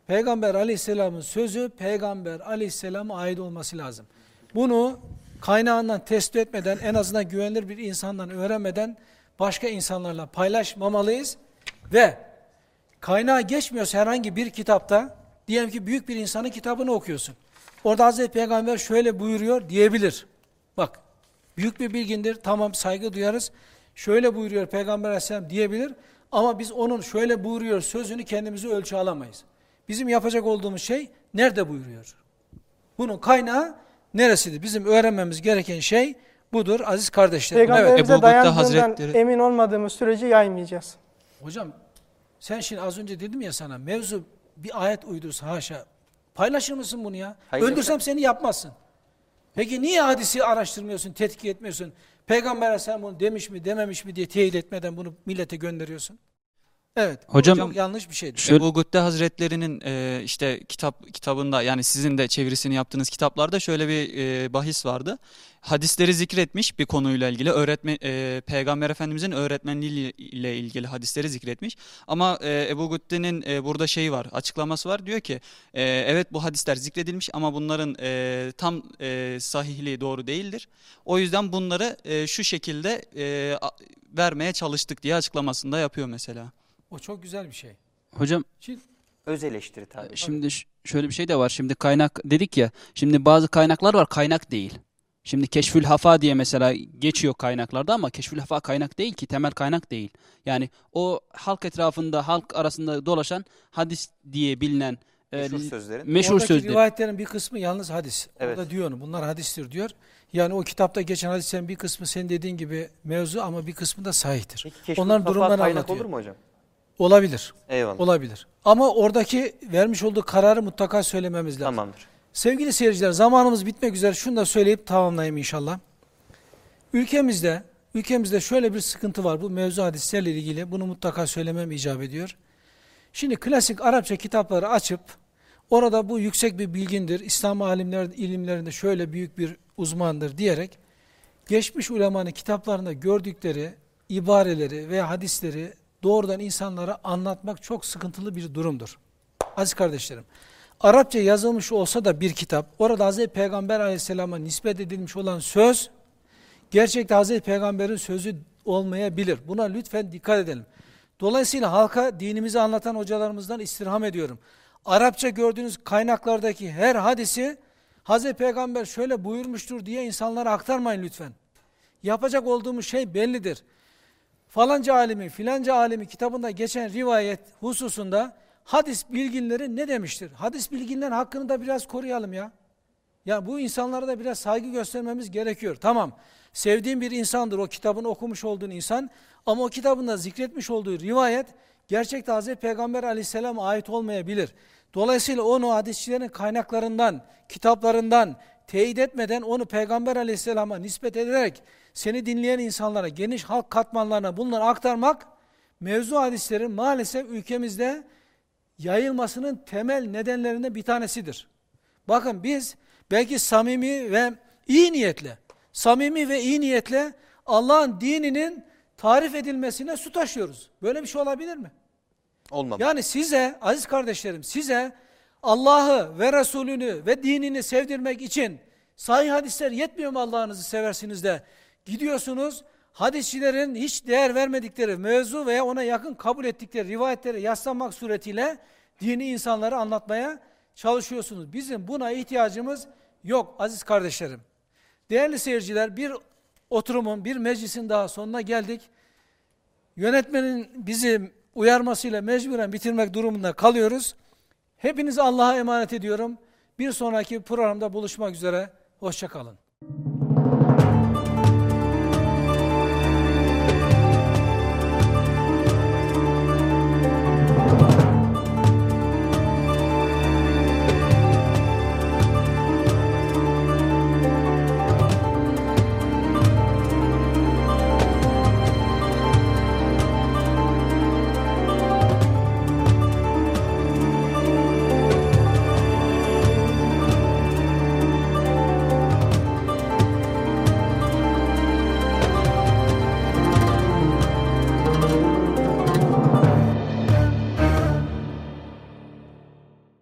Peygamber aleyhisselamın sözü peygamber aleyhisselama ait olması lazım. Bunu kaynağından tespit etmeden en azından güvenilir bir insandan öğrenmeden başka insanlarla paylaşmamalıyız ve kaynağı geçmiyorsa herhangi bir kitapta diyelim ki büyük bir insanın kitabını okuyorsun. Orada Hazreti Peygamber şöyle buyuruyor diyebilir. Bak büyük bir bilgindir tamam saygı duyarız. Şöyle buyuruyor Peygamber Aleyhisselam diyebilir ama biz onun şöyle buyuruyor sözünü kendimizi ölçü alamayız. Bizim yapacak olduğumuz şey nerede buyuruyor? Bunun kaynağı neresidir? Bizim öğrenmemiz gereken şey budur aziz kardeşlerim. Evet.
Peygamberimize
Ebu Bekir
dayandığından
Hazretleri-
emin olmadığımız sürece yaymayacağız.
Hocam sen şimdi az önce dedim ya sana mevzu bir ayet uydursa haşa paylaşır mısın bunu ya?
Hayır
Öldürsem
efendim.
seni yapmazsın. Peki niye hadisi araştırmıyorsun, tetkik etmiyorsun? Peygamber Aleyhisselam bunu demiş mi dememiş mi diye teyit etmeden bunu millete gönderiyorsun. Evet.
Hocam-
çok yanlış bir şeydir.
Şöyle-
Ebu Gütte Hazretleri'nin e, işte kitap kitabında yani sizin de çevirisini yaptığınız kitaplarda şöyle bir e, bahis vardı. Hadisleri zikretmiş bir konuyla ilgili öğretme e, Peygamber Efendimizin öğretmenliği ile ilgili hadisleri zikretmiş. Ama e, Ebu Gütte'nin e, burada şeyi var, açıklaması var. Diyor ki e, evet bu hadisler zikredilmiş ama bunların e, tam e, sahihliği doğru değildir. O yüzden bunları e, şu şekilde e, a- vermeye çalıştık diye açıklamasında yapıyor mesela.
O çok güzel bir şey.
Hocam
Şimdi
Öz eleştiri tabii.
şimdi ş- şöyle bir şey de var. Şimdi kaynak dedik ya. Şimdi bazı kaynaklar var kaynak değil. Şimdi Keşfül Hafa diye mesela geçiyor kaynaklarda ama Keşfül Hafa kaynak değil ki temel kaynak değil. Yani o halk etrafında halk arasında dolaşan hadis diye bilinen e,
Meşhur sözlerin.
meşhur
oradaki
sözler.
rivayetlerin bir kısmı yalnız hadis.
Evet.
Orada diyor onu. Bunlar hadistir diyor. Yani o kitapta geçen hadislerin bir kısmı senin dediğin gibi mevzu ama bir kısmı da sahihtir.
Peki Keşfül
Onların
Safa
durumlarını
kaynak
anlatıyor.
olur mu hocam?
Olabilir.
Eyvallah.
Olabilir. Ama oradaki vermiş olduğu kararı mutlaka söylememiz lazım.
Tamamdır.
Sevgili seyirciler zamanımız bitmek üzere şunu da söyleyip tamamlayayım inşallah. Ülkemizde ülkemizde şöyle bir sıkıntı var bu mevzu hadislerle ilgili bunu mutlaka söylemem icap ediyor. Şimdi klasik Arapça kitapları açıp Orada bu yüksek bir bilgindir, İslam alimler, ilimlerinde şöyle büyük bir uzmandır diyerek geçmiş ulemanın kitaplarında gördükleri ibareleri veya hadisleri doğrudan insanlara anlatmak çok sıkıntılı bir durumdur. Aziz kardeşlerim, Arapça yazılmış olsa da bir kitap, orada Hz. Peygamber aleyhisselama nispet edilmiş olan söz, gerçekte Hz. Peygamber'in sözü olmayabilir. Buna lütfen dikkat edelim. Dolayısıyla halka dinimizi anlatan hocalarımızdan istirham ediyorum. Arapça gördüğünüz kaynaklardaki her hadisi Hz. Peygamber şöyle buyurmuştur diye insanlara aktarmayın lütfen. Yapacak olduğumuz şey bellidir. Falanca alimi, filanca alimi kitabında geçen rivayet hususunda hadis bilginleri ne demiştir? Hadis bilginlerin hakkını da biraz koruyalım ya. Ya bu insanlara da biraz saygı göstermemiz gerekiyor. Tamam, sevdiğim bir insandır o kitabını okumuş olduğun insan ama o kitabında zikretmiş olduğu rivayet gerçekte Hz. Peygamber aleyhisselam ait olmayabilir. Dolayısıyla onu hadisçilerin kaynaklarından, kitaplarından teyit etmeden onu Peygamber aleyhisselama nispet ederek seni dinleyen insanlara, geniş halk katmanlarına bunları aktarmak mevzu hadislerin maalesef ülkemizde yayılmasının temel nedenlerinden bir tanesidir. Bakın biz belki samimi ve iyi niyetle, samimi ve iyi niyetle Allah'ın dininin tarif edilmesine su taşıyoruz. Böyle bir şey olabilir mi?
Olmam.
Yani size aziz kardeşlerim size Allah'ı ve Resulünü ve dinini sevdirmek için sahih hadisler yetmiyor mu Allah'ınızı seversiniz de gidiyorsunuz hadisçilerin hiç değer vermedikleri mevzu veya ona yakın kabul ettikleri rivayetleri yaslanmak suretiyle dini insanlara anlatmaya çalışıyorsunuz. Bizim buna ihtiyacımız yok aziz kardeşlerim. Değerli seyirciler bir oturumun bir meclisin daha sonuna geldik. Yönetmenin bizi uyarmasıyla mecburen bitirmek durumunda kalıyoruz. Hepinizi Allah'a emanet ediyorum. Bir sonraki programda buluşmak üzere. Hoşçakalın.